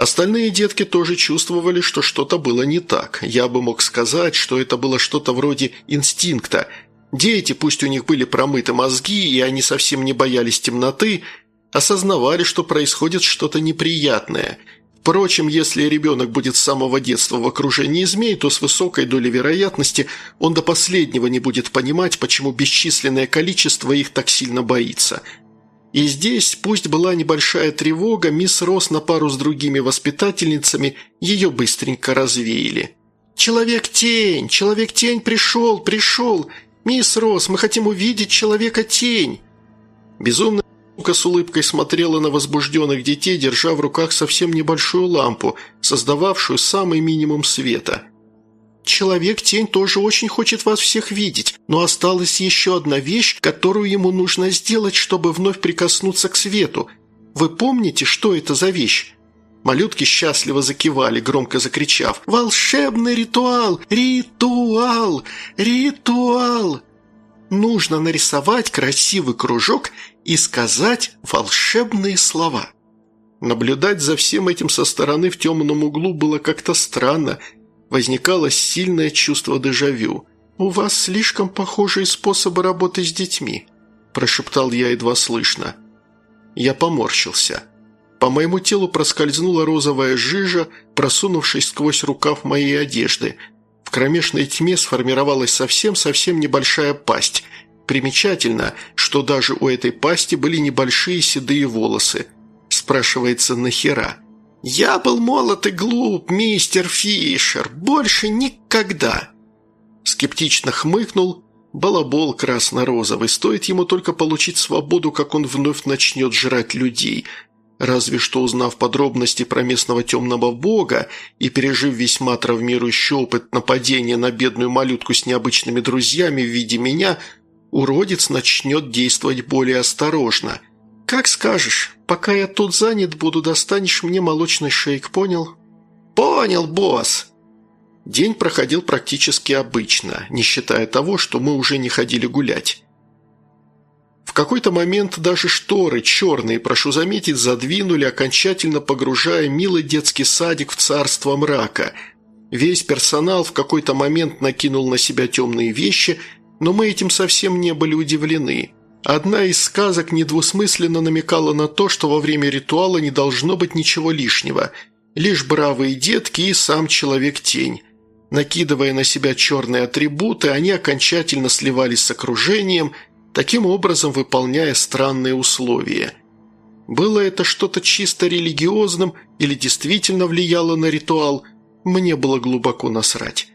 Speaker 1: Остальные детки тоже чувствовали, что что-то было не так. Я бы мог сказать, что это было что-то вроде инстинкта – Дети, пусть у них были промыты мозги, и они совсем не боялись темноты, осознавали, что происходит что-то неприятное. Впрочем, если ребенок будет с самого детства в окружении змей, то с высокой долей вероятности он до последнего не будет понимать, почему бесчисленное количество их так сильно боится. И здесь, пусть была небольшая тревога, мисс Росс на пару с другими воспитательницами ее быстренько развеяли. «Человек-тень! Человек-тень пришел! Пришел! Мисс Росс, мы хотим увидеть Человека-тень!» Безумно Сука с улыбкой смотрела на возбужденных детей, держа в руках совсем небольшую лампу, создававшую самый минимум света. «Человек-тень тоже очень хочет вас всех видеть, но осталась еще одна вещь, которую ему нужно сделать, чтобы вновь прикоснуться к свету. Вы помните, что это за вещь?» Малютки счастливо закивали, громко закричав «Волшебный ритуал! Ритуал! Ритуал!» Нужно нарисовать красивый кружок и сказать волшебные слова. Наблюдать за всем этим со стороны в темном углу было как-то странно. Возникало сильное чувство дежавю. «У вас слишком похожие способы работы с детьми», – прошептал я едва слышно. Я поморщился. По моему телу проскользнула розовая жижа, просунувшись сквозь рукав моей одежды. В кромешной тьме сформировалась совсем-совсем небольшая пасть – Примечательно, что даже у этой пасти были небольшие седые волосы. Спрашивается, нахера? «Я был молод и глуп, мистер Фишер. Больше никогда!» Скептично хмыкнул. Балабол красно-розовый. Стоит ему только получить свободу, как он вновь начнет жрать людей. Разве что узнав подробности про местного темного бога и пережив весьма травмирующий опыт нападения на бедную малютку с необычными друзьями в виде меня – уродец начнет действовать более осторожно. «Как скажешь. Пока я тут занят буду, достанешь мне молочный шейк, понял?» «Понял, босс!» День проходил практически обычно, не считая того, что мы уже не ходили гулять. В какой-то момент даже шторы, черные, прошу заметить, задвинули, окончательно погружая милый детский садик в царство мрака. Весь персонал в какой-то момент накинул на себя темные вещи – но мы этим совсем не были удивлены. Одна из сказок недвусмысленно намекала на то, что во время ритуала не должно быть ничего лишнего. Лишь бравые детки и сам человек-тень. Накидывая на себя черные атрибуты, они окончательно сливались с окружением, таким образом выполняя странные условия. Было это что-то чисто религиозным или действительно влияло на ритуал, мне было глубоко насрать.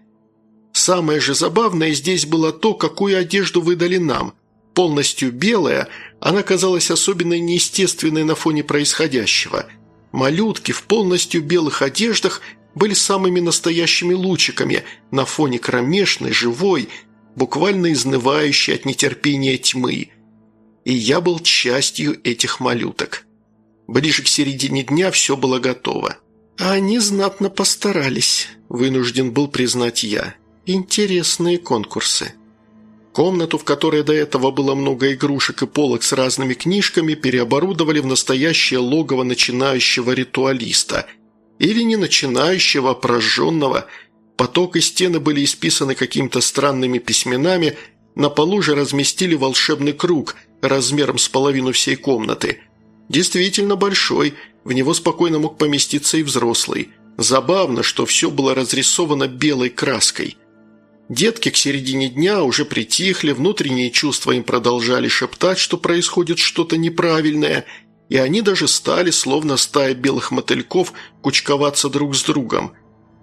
Speaker 1: Самое же забавное здесь было то, какую одежду выдали нам. Полностью белая, она казалась особенно неестественной на фоне происходящего. Малютки в полностью белых одеждах были самыми настоящими лучиками на фоне кромешной, живой, буквально изнывающей от нетерпения тьмы. И я был частью этих малюток. Ближе к середине дня все было готово. А они знатно постарались, вынужден был признать я. Интересные конкурсы. Комнату, в которой до этого было много игрушек и полок с разными книжками, переоборудовали в настоящее логово начинающего ритуалиста. Или не начинающего, а прожженного. Поток и стены были исписаны какими-то странными письменами, на полу же разместили волшебный круг размером с половину всей комнаты. Действительно большой, в него спокойно мог поместиться и взрослый. Забавно, что все было разрисовано белой краской – Детки к середине дня уже притихли, внутренние чувства им продолжали шептать, что происходит что-то неправильное, и они даже стали, словно стая белых мотыльков, кучковаться друг с другом.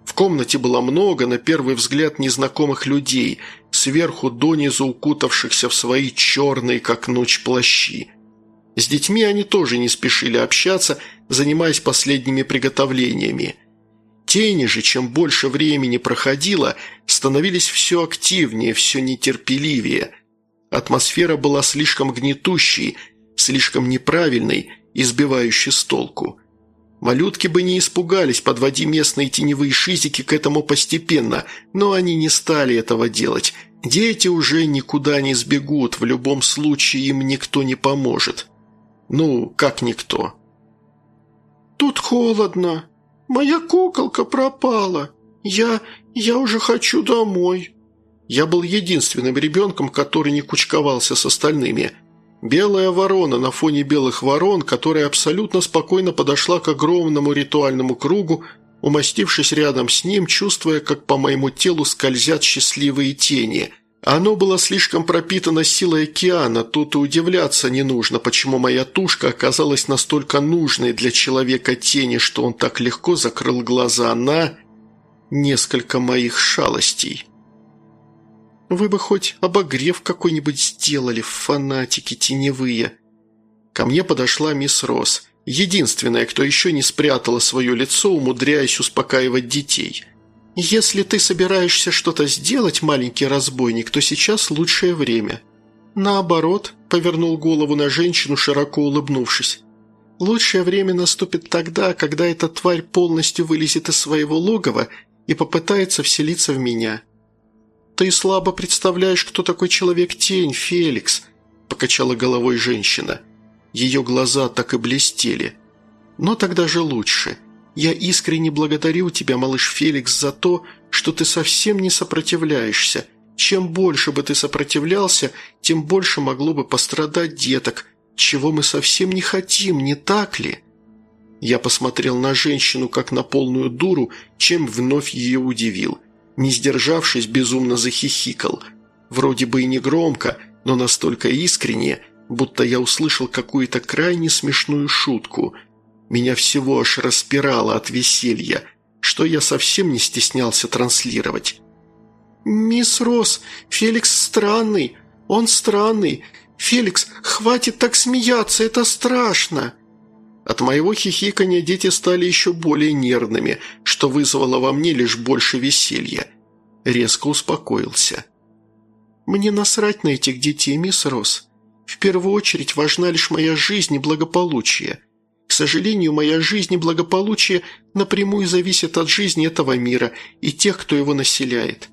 Speaker 1: В комнате было много, на первый взгляд, незнакомых людей, сверху донизу укутавшихся в свои черные, как ночь, плащи. С детьми они тоже не спешили общаться, занимаясь последними приготовлениями – Тени же, чем больше времени проходило, становились все активнее, все нетерпеливее. Атмосфера была слишком гнетущей, слишком неправильной, избивающей с толку. Малютки бы не испугались, подводи местные теневые шизики к этому постепенно, но они не стали этого делать. Дети уже никуда не сбегут, в любом случае им никто не поможет. Ну, как никто. «Тут холодно», «Моя куколка пропала. Я... я уже хочу домой». Я был единственным ребенком, который не кучковался с остальными. Белая ворона на фоне белых ворон, которая абсолютно спокойно подошла к огромному ритуальному кругу, умастившись рядом с ним, чувствуя, как по моему телу скользят счастливые тени. Оно было слишком пропитано силой океана, тут и удивляться не нужно, почему моя тушка оказалась настолько нужной для человека тени, что он так легко закрыл глаза на несколько моих шалостей. Вы бы хоть обогрев какой-нибудь сделали, фанатики теневые. Ко мне подошла мисс Росс, единственная, кто еще не спрятала свое лицо, умудряясь успокаивать детей. «Если ты собираешься что-то сделать, маленький разбойник, то сейчас лучшее время». «Наоборот», – повернул голову на женщину, широко улыбнувшись. «Лучшее время наступит тогда, когда эта тварь полностью вылезет из своего логова и попытается вселиться в меня». «Ты слабо представляешь, кто такой человек-тень, Феликс», – покачала головой женщина. Ее глаза так и блестели. «Но тогда же лучше. Я искренне благодарю тебя, малыш Феликс, за то, что ты совсем не сопротивляешься. Чем больше бы ты сопротивлялся, тем больше могло бы пострадать деток, чего мы совсем не хотим, не так ли?» Я посмотрел на женщину, как на полную дуру, чем вновь ее удивил. Не сдержавшись, безумно захихикал. Вроде бы и не громко, но настолько искренне, будто я услышал какую-то крайне смешную шутку. Меня всего аж распирало от веселья, что я совсем не стеснялся транслировать. «Мисс Росс, Феликс странный, он странный. Феликс, хватит так смеяться, это страшно!» От моего хихикания дети стали еще более нервными, что вызвало во мне лишь больше веселья. Резко успокоился. «Мне насрать на этих детей, мисс Росс. В первую очередь важна лишь моя жизнь и благополучие. К сожалению, моя жизнь и благополучие напрямую зависят от жизни этого мира и тех, кто его населяет.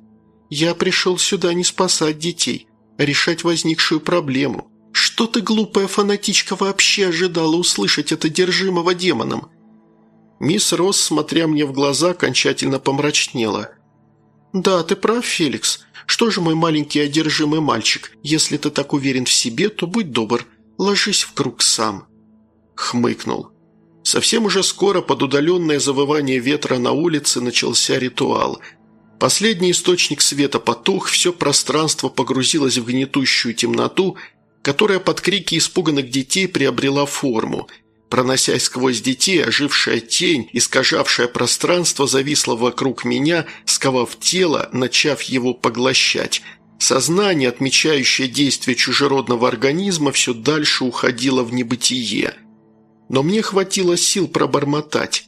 Speaker 1: Я пришел сюда не спасать детей, а решать возникшую проблему». Что ты, глупая фанатичка, вообще ожидала услышать от одержимого демоном?» Мисс Росс, смотря мне в глаза, окончательно помрачнела. «Да, ты прав, Феликс. Что же, мой маленький одержимый мальчик, если ты так уверен в себе, то будь добр, ложись в круг сам». Хмыкнул. Совсем уже скоро под удаленное завывание ветра на улице начался ритуал. Последний источник света потух, все пространство погрузилось в гнетущую темноту – которая под крики испуганных детей приобрела форму. Проносясь сквозь детей, ожившая тень, искажавшая пространство, зависла вокруг меня, сковав тело, начав его поглощать. Сознание, отмечающее действие чужеродного организма, все дальше уходило в небытие. Но мне хватило сил пробормотать.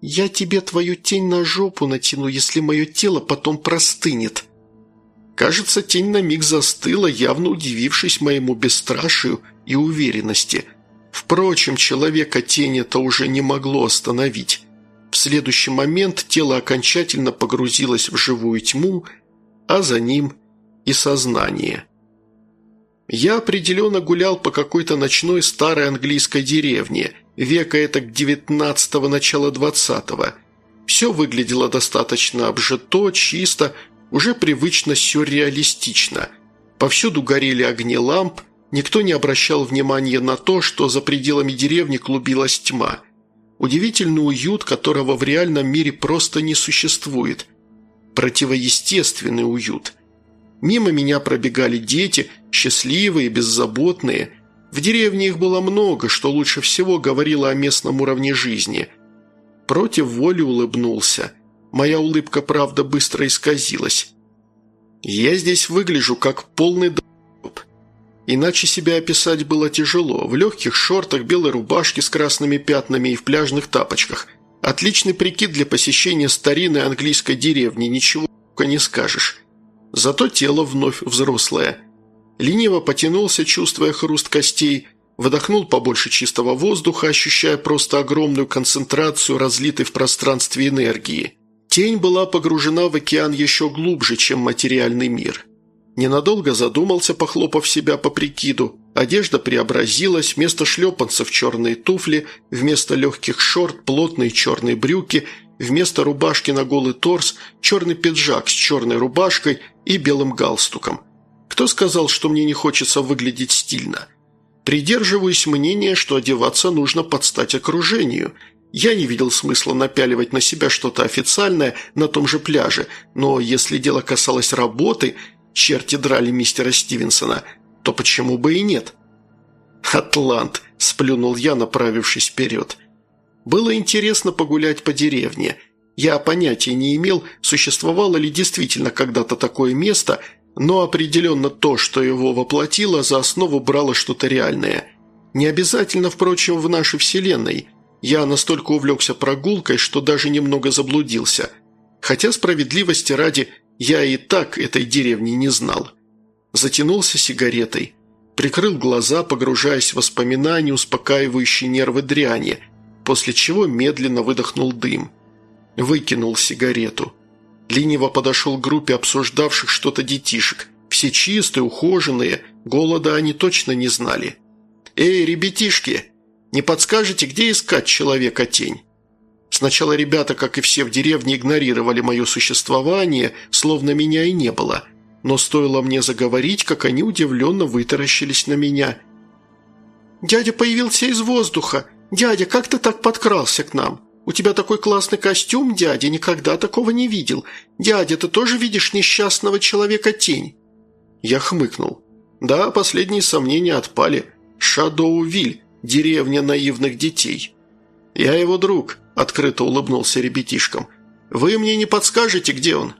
Speaker 1: «Я тебе твою тень на жопу натяну, если мое тело потом простынет». Кажется, тень на миг застыла, явно удивившись моему бесстрашию и уверенности. Впрочем, человека тень это уже не могло остановить. В следующий момент тело окончательно погрузилось в живую тьму, а за ним и сознание. Я определенно гулял по какой-то ночной старой английской деревне, века это к девятнадцатого начала двадцатого. Все выглядело достаточно обжито, чисто, уже привычно сюрреалистично. Повсюду горели огни ламп, никто не обращал внимания на то, что за пределами деревни клубилась тьма. Удивительный уют, которого в реальном мире просто не существует. Противоестественный уют. Мимо меня пробегали дети, счастливые, беззаботные. В деревне их было много, что лучше всего говорило о местном уровне жизни. Против воли улыбнулся – Моя улыбка, правда, быстро исказилась. Я здесь выгляжу как полный д***б. Иначе себя описать было тяжело. В легких шортах, белой рубашке с красными пятнами и в пляжных тапочках. Отличный прикид для посещения старинной английской деревни, ничего не скажешь. Зато тело вновь взрослое. Лениво потянулся, чувствуя хруст костей, выдохнул побольше чистого воздуха, ощущая просто огромную концентрацию разлитой в пространстве энергии. Тень была погружена в океан еще глубже, чем материальный мир. Ненадолго задумался, похлопав себя по прикиду. Одежда преобразилась, вместо шлепанцев черные туфли, вместо легких шорт плотные черные брюки, вместо рубашки на голый торс черный пиджак с черной рубашкой и белым галстуком. Кто сказал, что мне не хочется выглядеть стильно? Придерживаюсь мнения, что одеваться нужно под стать окружению. Я не видел смысла напяливать на себя что-то официальное на том же пляже, но если дело касалось работы, черти драли мистера Стивенсона, то почему бы и нет? «Атлант», – сплюнул я, направившись вперед. Было интересно погулять по деревне. Я понятия не имел, существовало ли действительно когда-то такое место – но определенно то, что его воплотило, за основу брало что-то реальное. Не обязательно, впрочем, в нашей вселенной. Я настолько увлекся прогулкой, что даже немного заблудился. Хотя справедливости ради, я и так этой деревни не знал. Затянулся сигаретой. Прикрыл глаза, погружаясь в воспоминания, успокаивающие нервы дряни, после чего медленно выдохнул дым. Выкинул сигарету. Лениво подошел к группе обсуждавших что-то детишек. Все чистые, ухоженные, голода они точно не знали. «Эй, ребятишки, не подскажете, где искать человека-тень?» Сначала ребята, как и все в деревне, игнорировали мое существование, словно меня и не было. Но стоило мне заговорить, как они удивленно вытаращились на меня. «Дядя появился из воздуха! Дядя, как ты так подкрался к нам?» «У тебя такой классный костюм, дядя, никогда такого не видел. Дядя, ты тоже видишь несчастного человека-тень?» Я хмыкнул. «Да, последние сомнения отпали. Шадоувиль, деревня наивных детей». «Я его друг», – открыто улыбнулся ребятишкам. «Вы мне не подскажете, где он?»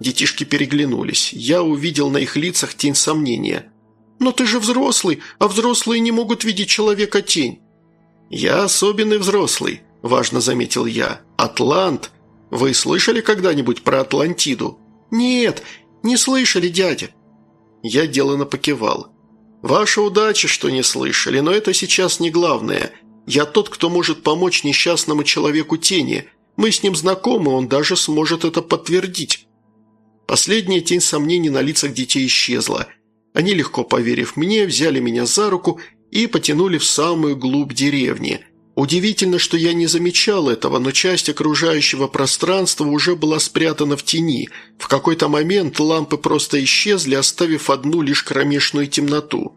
Speaker 1: Детишки переглянулись. Я увидел на их лицах тень сомнения. «Но ты же взрослый, а взрослые не могут видеть человека-тень». «Я особенный взрослый», – важно заметил я. «Атлант? Вы слышали когда-нибудь про Атлантиду?» «Нет, не слышали, дядя». Я делано покивал. «Ваша удача, что не слышали, но это сейчас не главное. Я тот, кто может помочь несчастному человеку тени. Мы с ним знакомы, он даже сможет это подтвердить». Последняя тень сомнений на лицах детей исчезла. Они, легко поверив мне, взяли меня за руку и потянули в самую глубь деревни – Удивительно, что я не замечал этого, но часть окружающего пространства уже была спрятана в тени. В какой-то момент лампы просто исчезли, оставив одну лишь кромешную темноту.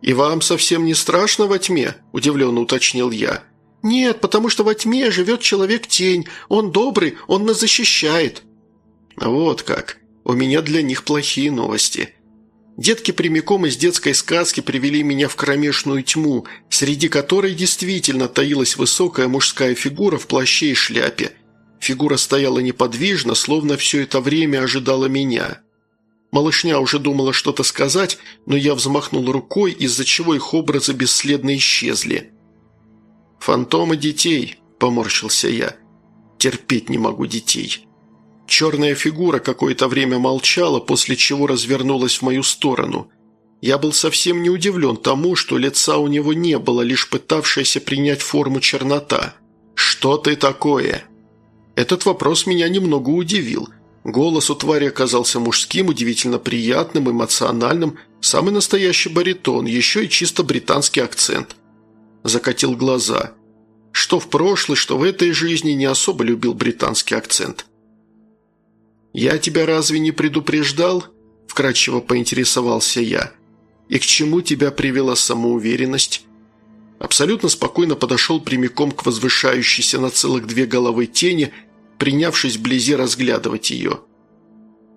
Speaker 1: «И вам совсем не страшно во тьме?» – удивленно уточнил я. «Нет, потому что во тьме живет человек-тень. Он добрый, он нас защищает». «Вот как. У меня для них плохие новости. Детки прямиком из детской сказки привели меня в кромешную тьму, среди которой действительно таилась высокая мужская фигура в плаще и шляпе. Фигура стояла неподвижно, словно все это время ожидала меня. Малышня уже думала что-то сказать, но я взмахнул рукой, из-за чего их образы бесследно исчезли. «Фантомы детей», – поморщился я. «Терпеть не могу детей». Черная фигура какое-то время молчала, после чего развернулась в мою сторону. Я был совсем не удивлен тому, что лица у него не было, лишь пытавшаяся принять форму чернота. «Что ты такое?» Этот вопрос меня немного удивил. Голос у твари оказался мужским, удивительно приятным, эмоциональным, самый настоящий баритон, еще и чисто британский акцент. Закатил глаза. Что в прошлой, что в этой жизни не особо любил британский акцент. «Я тебя разве не предупреждал?» – вкратчиво поинтересовался я. «И к чему тебя привела самоуверенность?» Абсолютно спокойно подошел прямиком к возвышающейся на целых две головы тени, принявшись вблизи разглядывать ее.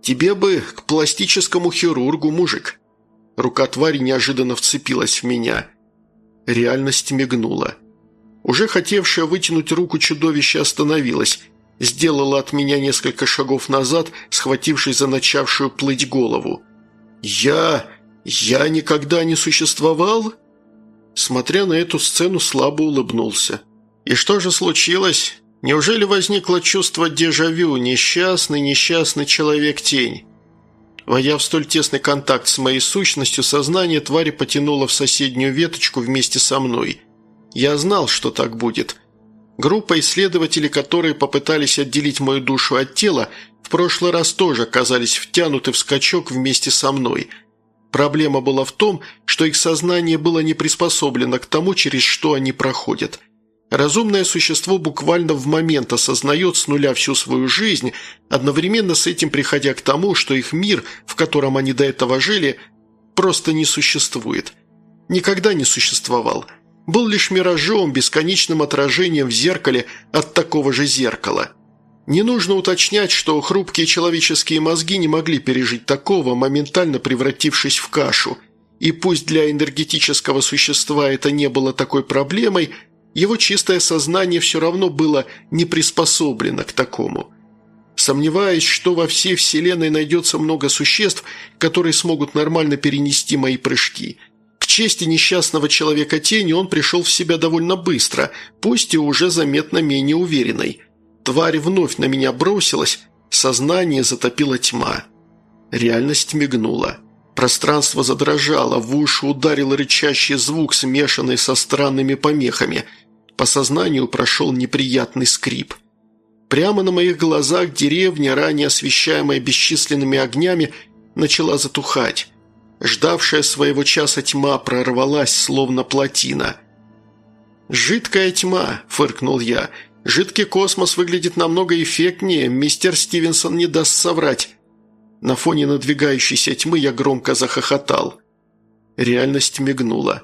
Speaker 1: «Тебе бы к пластическому хирургу, мужик!» Рука твари неожиданно вцепилась в меня. Реальность мигнула. Уже хотевшая вытянуть руку чудовище остановилась – сделала от меня несколько шагов назад, схватившись за начавшую плыть голову. «Я... я никогда не существовал?» Смотря на эту сцену, слабо улыбнулся. «И что же случилось? Неужели возникло чувство дежавю, несчастный, несчастный человек-тень?» Войдя в столь тесный контакт с моей сущностью, сознание твари потянуло в соседнюю веточку вместе со мной. Я знал, что так будет – Группа исследователей, которые попытались отделить мою душу от тела, в прошлый раз тоже оказались втянуты в скачок вместе со мной. Проблема была в том, что их сознание было не приспособлено к тому, через что они проходят. Разумное существо буквально в момент осознает с нуля всю свою жизнь, одновременно с этим приходя к тому, что их мир, в котором они до этого жили, просто не существует – никогда не существовал. Был лишь миражом, бесконечным отражением в зеркале от такого же зеркала. Не нужно уточнять, что хрупкие человеческие мозги не могли пережить такого, моментально превратившись в кашу. И пусть для энергетического существа это не было такой проблемой, его чистое сознание все равно было не приспособлено к такому. Сомневаюсь, что во всей Вселенной найдется много существ, которые смогут нормально перенести мои прыжки – чести несчастного человека тени он пришел в себя довольно быстро, пусть и уже заметно менее уверенной. Тварь вновь на меня бросилась, сознание затопила тьма. Реальность мигнула. Пространство задрожало, в уши ударил рычащий звук, смешанный со странными помехами. По сознанию прошел неприятный скрип. Прямо на моих глазах деревня, ранее освещаемая бесчисленными огнями, начала затухать. Ждавшая своего часа тьма прорвалась, словно плотина. «Жидкая тьма», – фыркнул я. «Жидкий космос выглядит намного эффектнее, мистер Стивенсон не даст соврать». На фоне надвигающейся тьмы я громко захохотал. Реальность мигнула.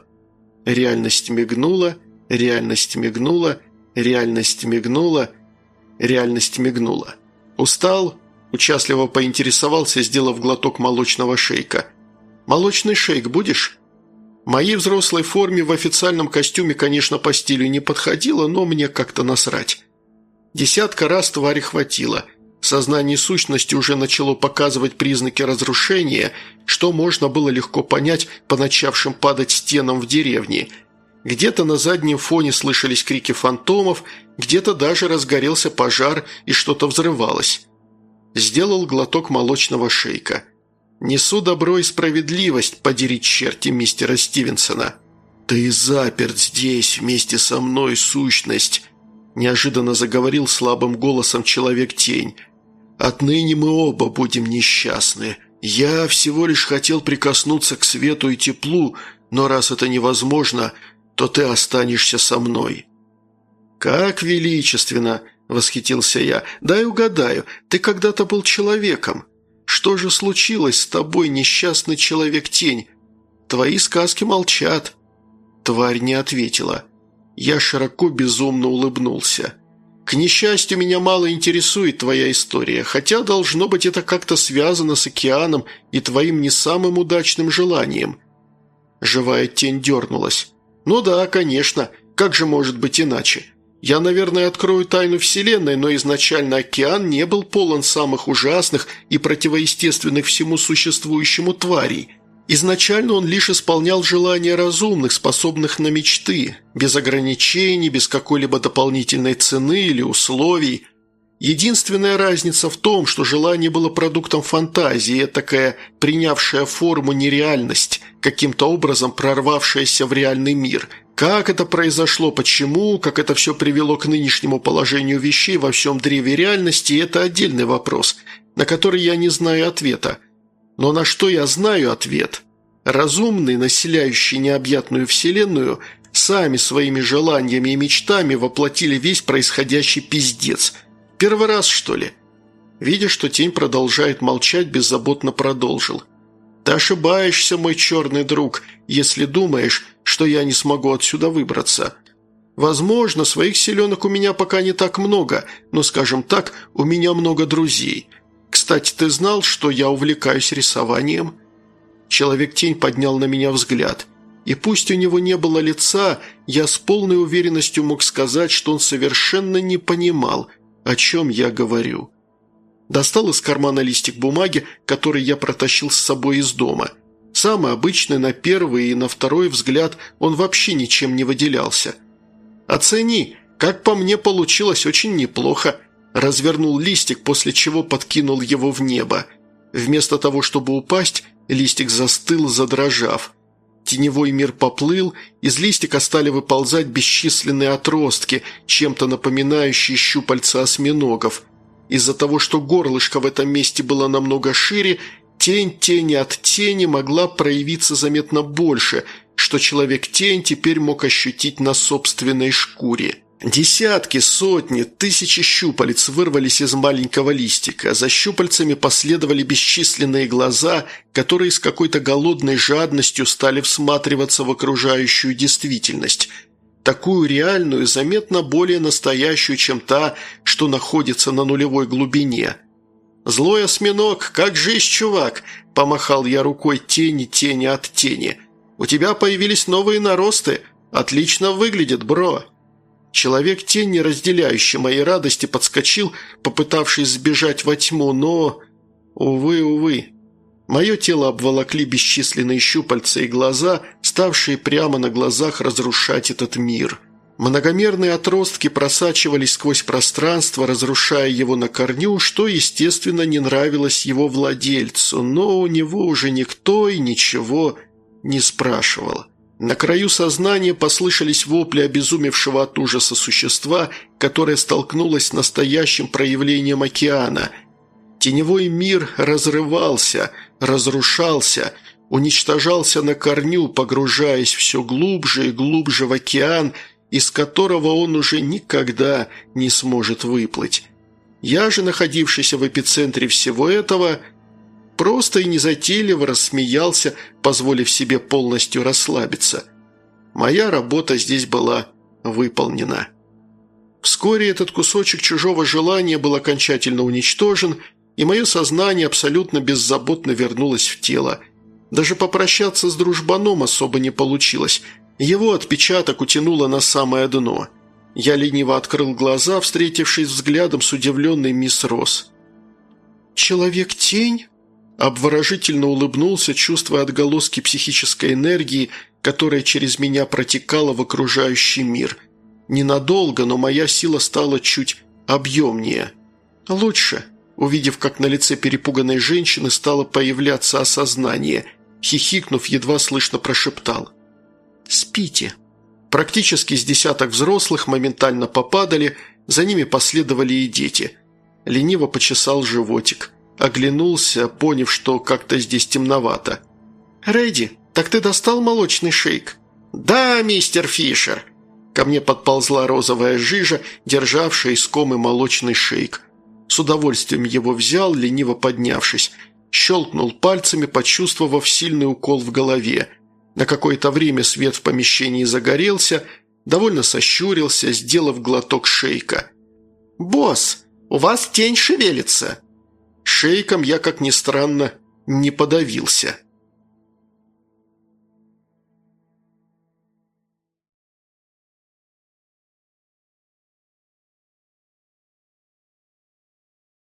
Speaker 1: Реальность мигнула, реальность мигнула, реальность мигнула, реальность мигнула. «Устал?» – участливо поинтересовался, сделав глоток молочного шейка – «Молочный шейк будешь?» Моей взрослой форме в официальном костюме, конечно, по стилю не подходило, но мне как-то насрать. Десятка раз твари хватило. Сознание сущности уже начало показывать признаки разрушения, что можно было легко понять по начавшим падать стенам в деревне. Где-то на заднем фоне слышались крики фантомов, где-то даже разгорелся пожар и что-то взрывалось. Сделал глоток молочного шейка – Несу добро и справедливость, подери черти мистера Стивенсона. Ты заперт здесь вместе со мной, сущность, неожиданно заговорил слабым голосом человек-тень. Отныне мы оба будем несчастны. Я всего лишь хотел прикоснуться к свету и теплу, но раз это невозможно, то ты останешься со мной». «Как величественно!» – восхитился я. «Дай угадаю, ты когда-то был человеком». Что же случилось с тобой, несчастный человек-тень? Твои сказки молчат». Тварь не ответила. Я широко безумно улыбнулся. «К несчастью, меня мало интересует твоя история, хотя, должно быть, это как-то связано с океаном и твоим не самым удачным желанием». Живая тень дернулась. «Ну да, конечно. Как же может быть иначе? Я, наверное, открою тайну Вселенной, но изначально океан не был полон самых ужасных и противоестественных всему существующему тварей. Изначально он лишь исполнял желания разумных, способных на мечты, без ограничений, без какой-либо дополнительной цены или условий. Единственная разница в том, что желание было продуктом фантазии, такая принявшая форму нереальность, каким-то образом прорвавшаяся в реальный мир – как это произошло, почему, как это все привело к нынешнему положению вещей во всем древе реальности – это отдельный вопрос, на который я не знаю ответа. Но на что я знаю ответ? Разумные, населяющие необъятную вселенную, сами своими желаниями и мечтами воплотили весь происходящий пиздец. Первый раз, что ли? Видя, что тень продолжает молчать, беззаботно продолжил – ты ошибаешься, мой черный друг, если думаешь, что я не смогу отсюда выбраться. Возможно, своих селенок у меня пока не так много, но, скажем так, у меня много друзей. Кстати, ты знал, что я увлекаюсь рисованием?» Человек-тень поднял на меня взгляд. И пусть у него не было лица, я с полной уверенностью мог сказать, что он совершенно не понимал, о чем я говорю. Достал из кармана листик бумаги, который я протащил с собой из дома. Самый обычный на первый и на второй взгляд он вообще ничем не выделялся. «Оцени, как по мне получилось очень неплохо», развернул листик, после чего подкинул его в небо. Вместо того, чтобы упасть, листик застыл, задрожав. Теневой мир поплыл, из листика стали выползать бесчисленные отростки, чем-то напоминающие щупальца осьминогов – из-за того, что горлышко в этом месте было намного шире, тень тени от тени могла проявиться заметно больше, что человек-тень теперь мог ощутить на собственной шкуре – Десятки, сотни, тысячи щупалец вырвались из маленького листика. За щупальцами последовали бесчисленные глаза, которые с какой-то голодной жадностью стали всматриваться в окружающую действительность. Такую реальную, заметно более настоящую, чем та, что находится на нулевой глубине. «Злой осьминог, как жизнь, чувак!» – помахал я рукой тени, тени от тени. «У тебя появились новые наросты. Отлично выглядит, бро!» Человек-тень, не разделяющий моей радости, подскочил, попытавшись сбежать во тьму, но... Увы, увы. Мое тело обволокли бесчисленные щупальца и глаза, ставшие прямо на глазах разрушать этот мир. Многомерные отростки просачивались сквозь пространство, разрушая его на корню, что, естественно, не нравилось его владельцу, но у него уже никто и ничего не спрашивал. На краю сознания послышались вопли обезумевшего от ужаса существа, которое столкнулось с настоящим проявлением океана. Теневой мир разрывался, разрушался, уничтожался на корню, погружаясь все глубже и глубже в океан, из которого он уже никогда не сможет выплыть. Я же, находившийся в эпицентре всего этого, Просто и незатейливо рассмеялся, позволив себе полностью расслабиться. Моя работа здесь была выполнена. Вскоре этот кусочек чужого желания был окончательно уничтожен, и мое сознание абсолютно беззаботно вернулось в тело. Даже попрощаться с дружбаном особо не получилось. Его отпечаток утянуло на самое дно. Я лениво открыл глаза, встретившись взглядом с удивленной мисс Росс. «Человек-тень?» Обворожительно улыбнулся, чувствуя отголоски психической энергии, которая через меня протекала в окружающий мир. Ненадолго, но моя сила стала чуть объемнее. Лучше, увидев, как на лице перепуганной женщины стало появляться осознание, хихикнув, едва слышно прошептал. «Спите». Практически с десяток взрослых моментально попадали, за ними последовали и дети. Лениво почесал животик – Оглянулся, поняв, что как-то здесь темновато. «Рэдди, так ты достал молочный шейк?» «Да, мистер Фишер!» Ко мне подползла розовая жижа, державшая искомый молочный шейк. С удовольствием его взял, лениво поднявшись. Щелкнул пальцами, почувствовав сильный укол в голове. На какое-то время свет в помещении загорелся, довольно сощурился, сделав глоток шейка. «Босс, у вас тень шевелится!» Шейком я, как ни странно, не подавился.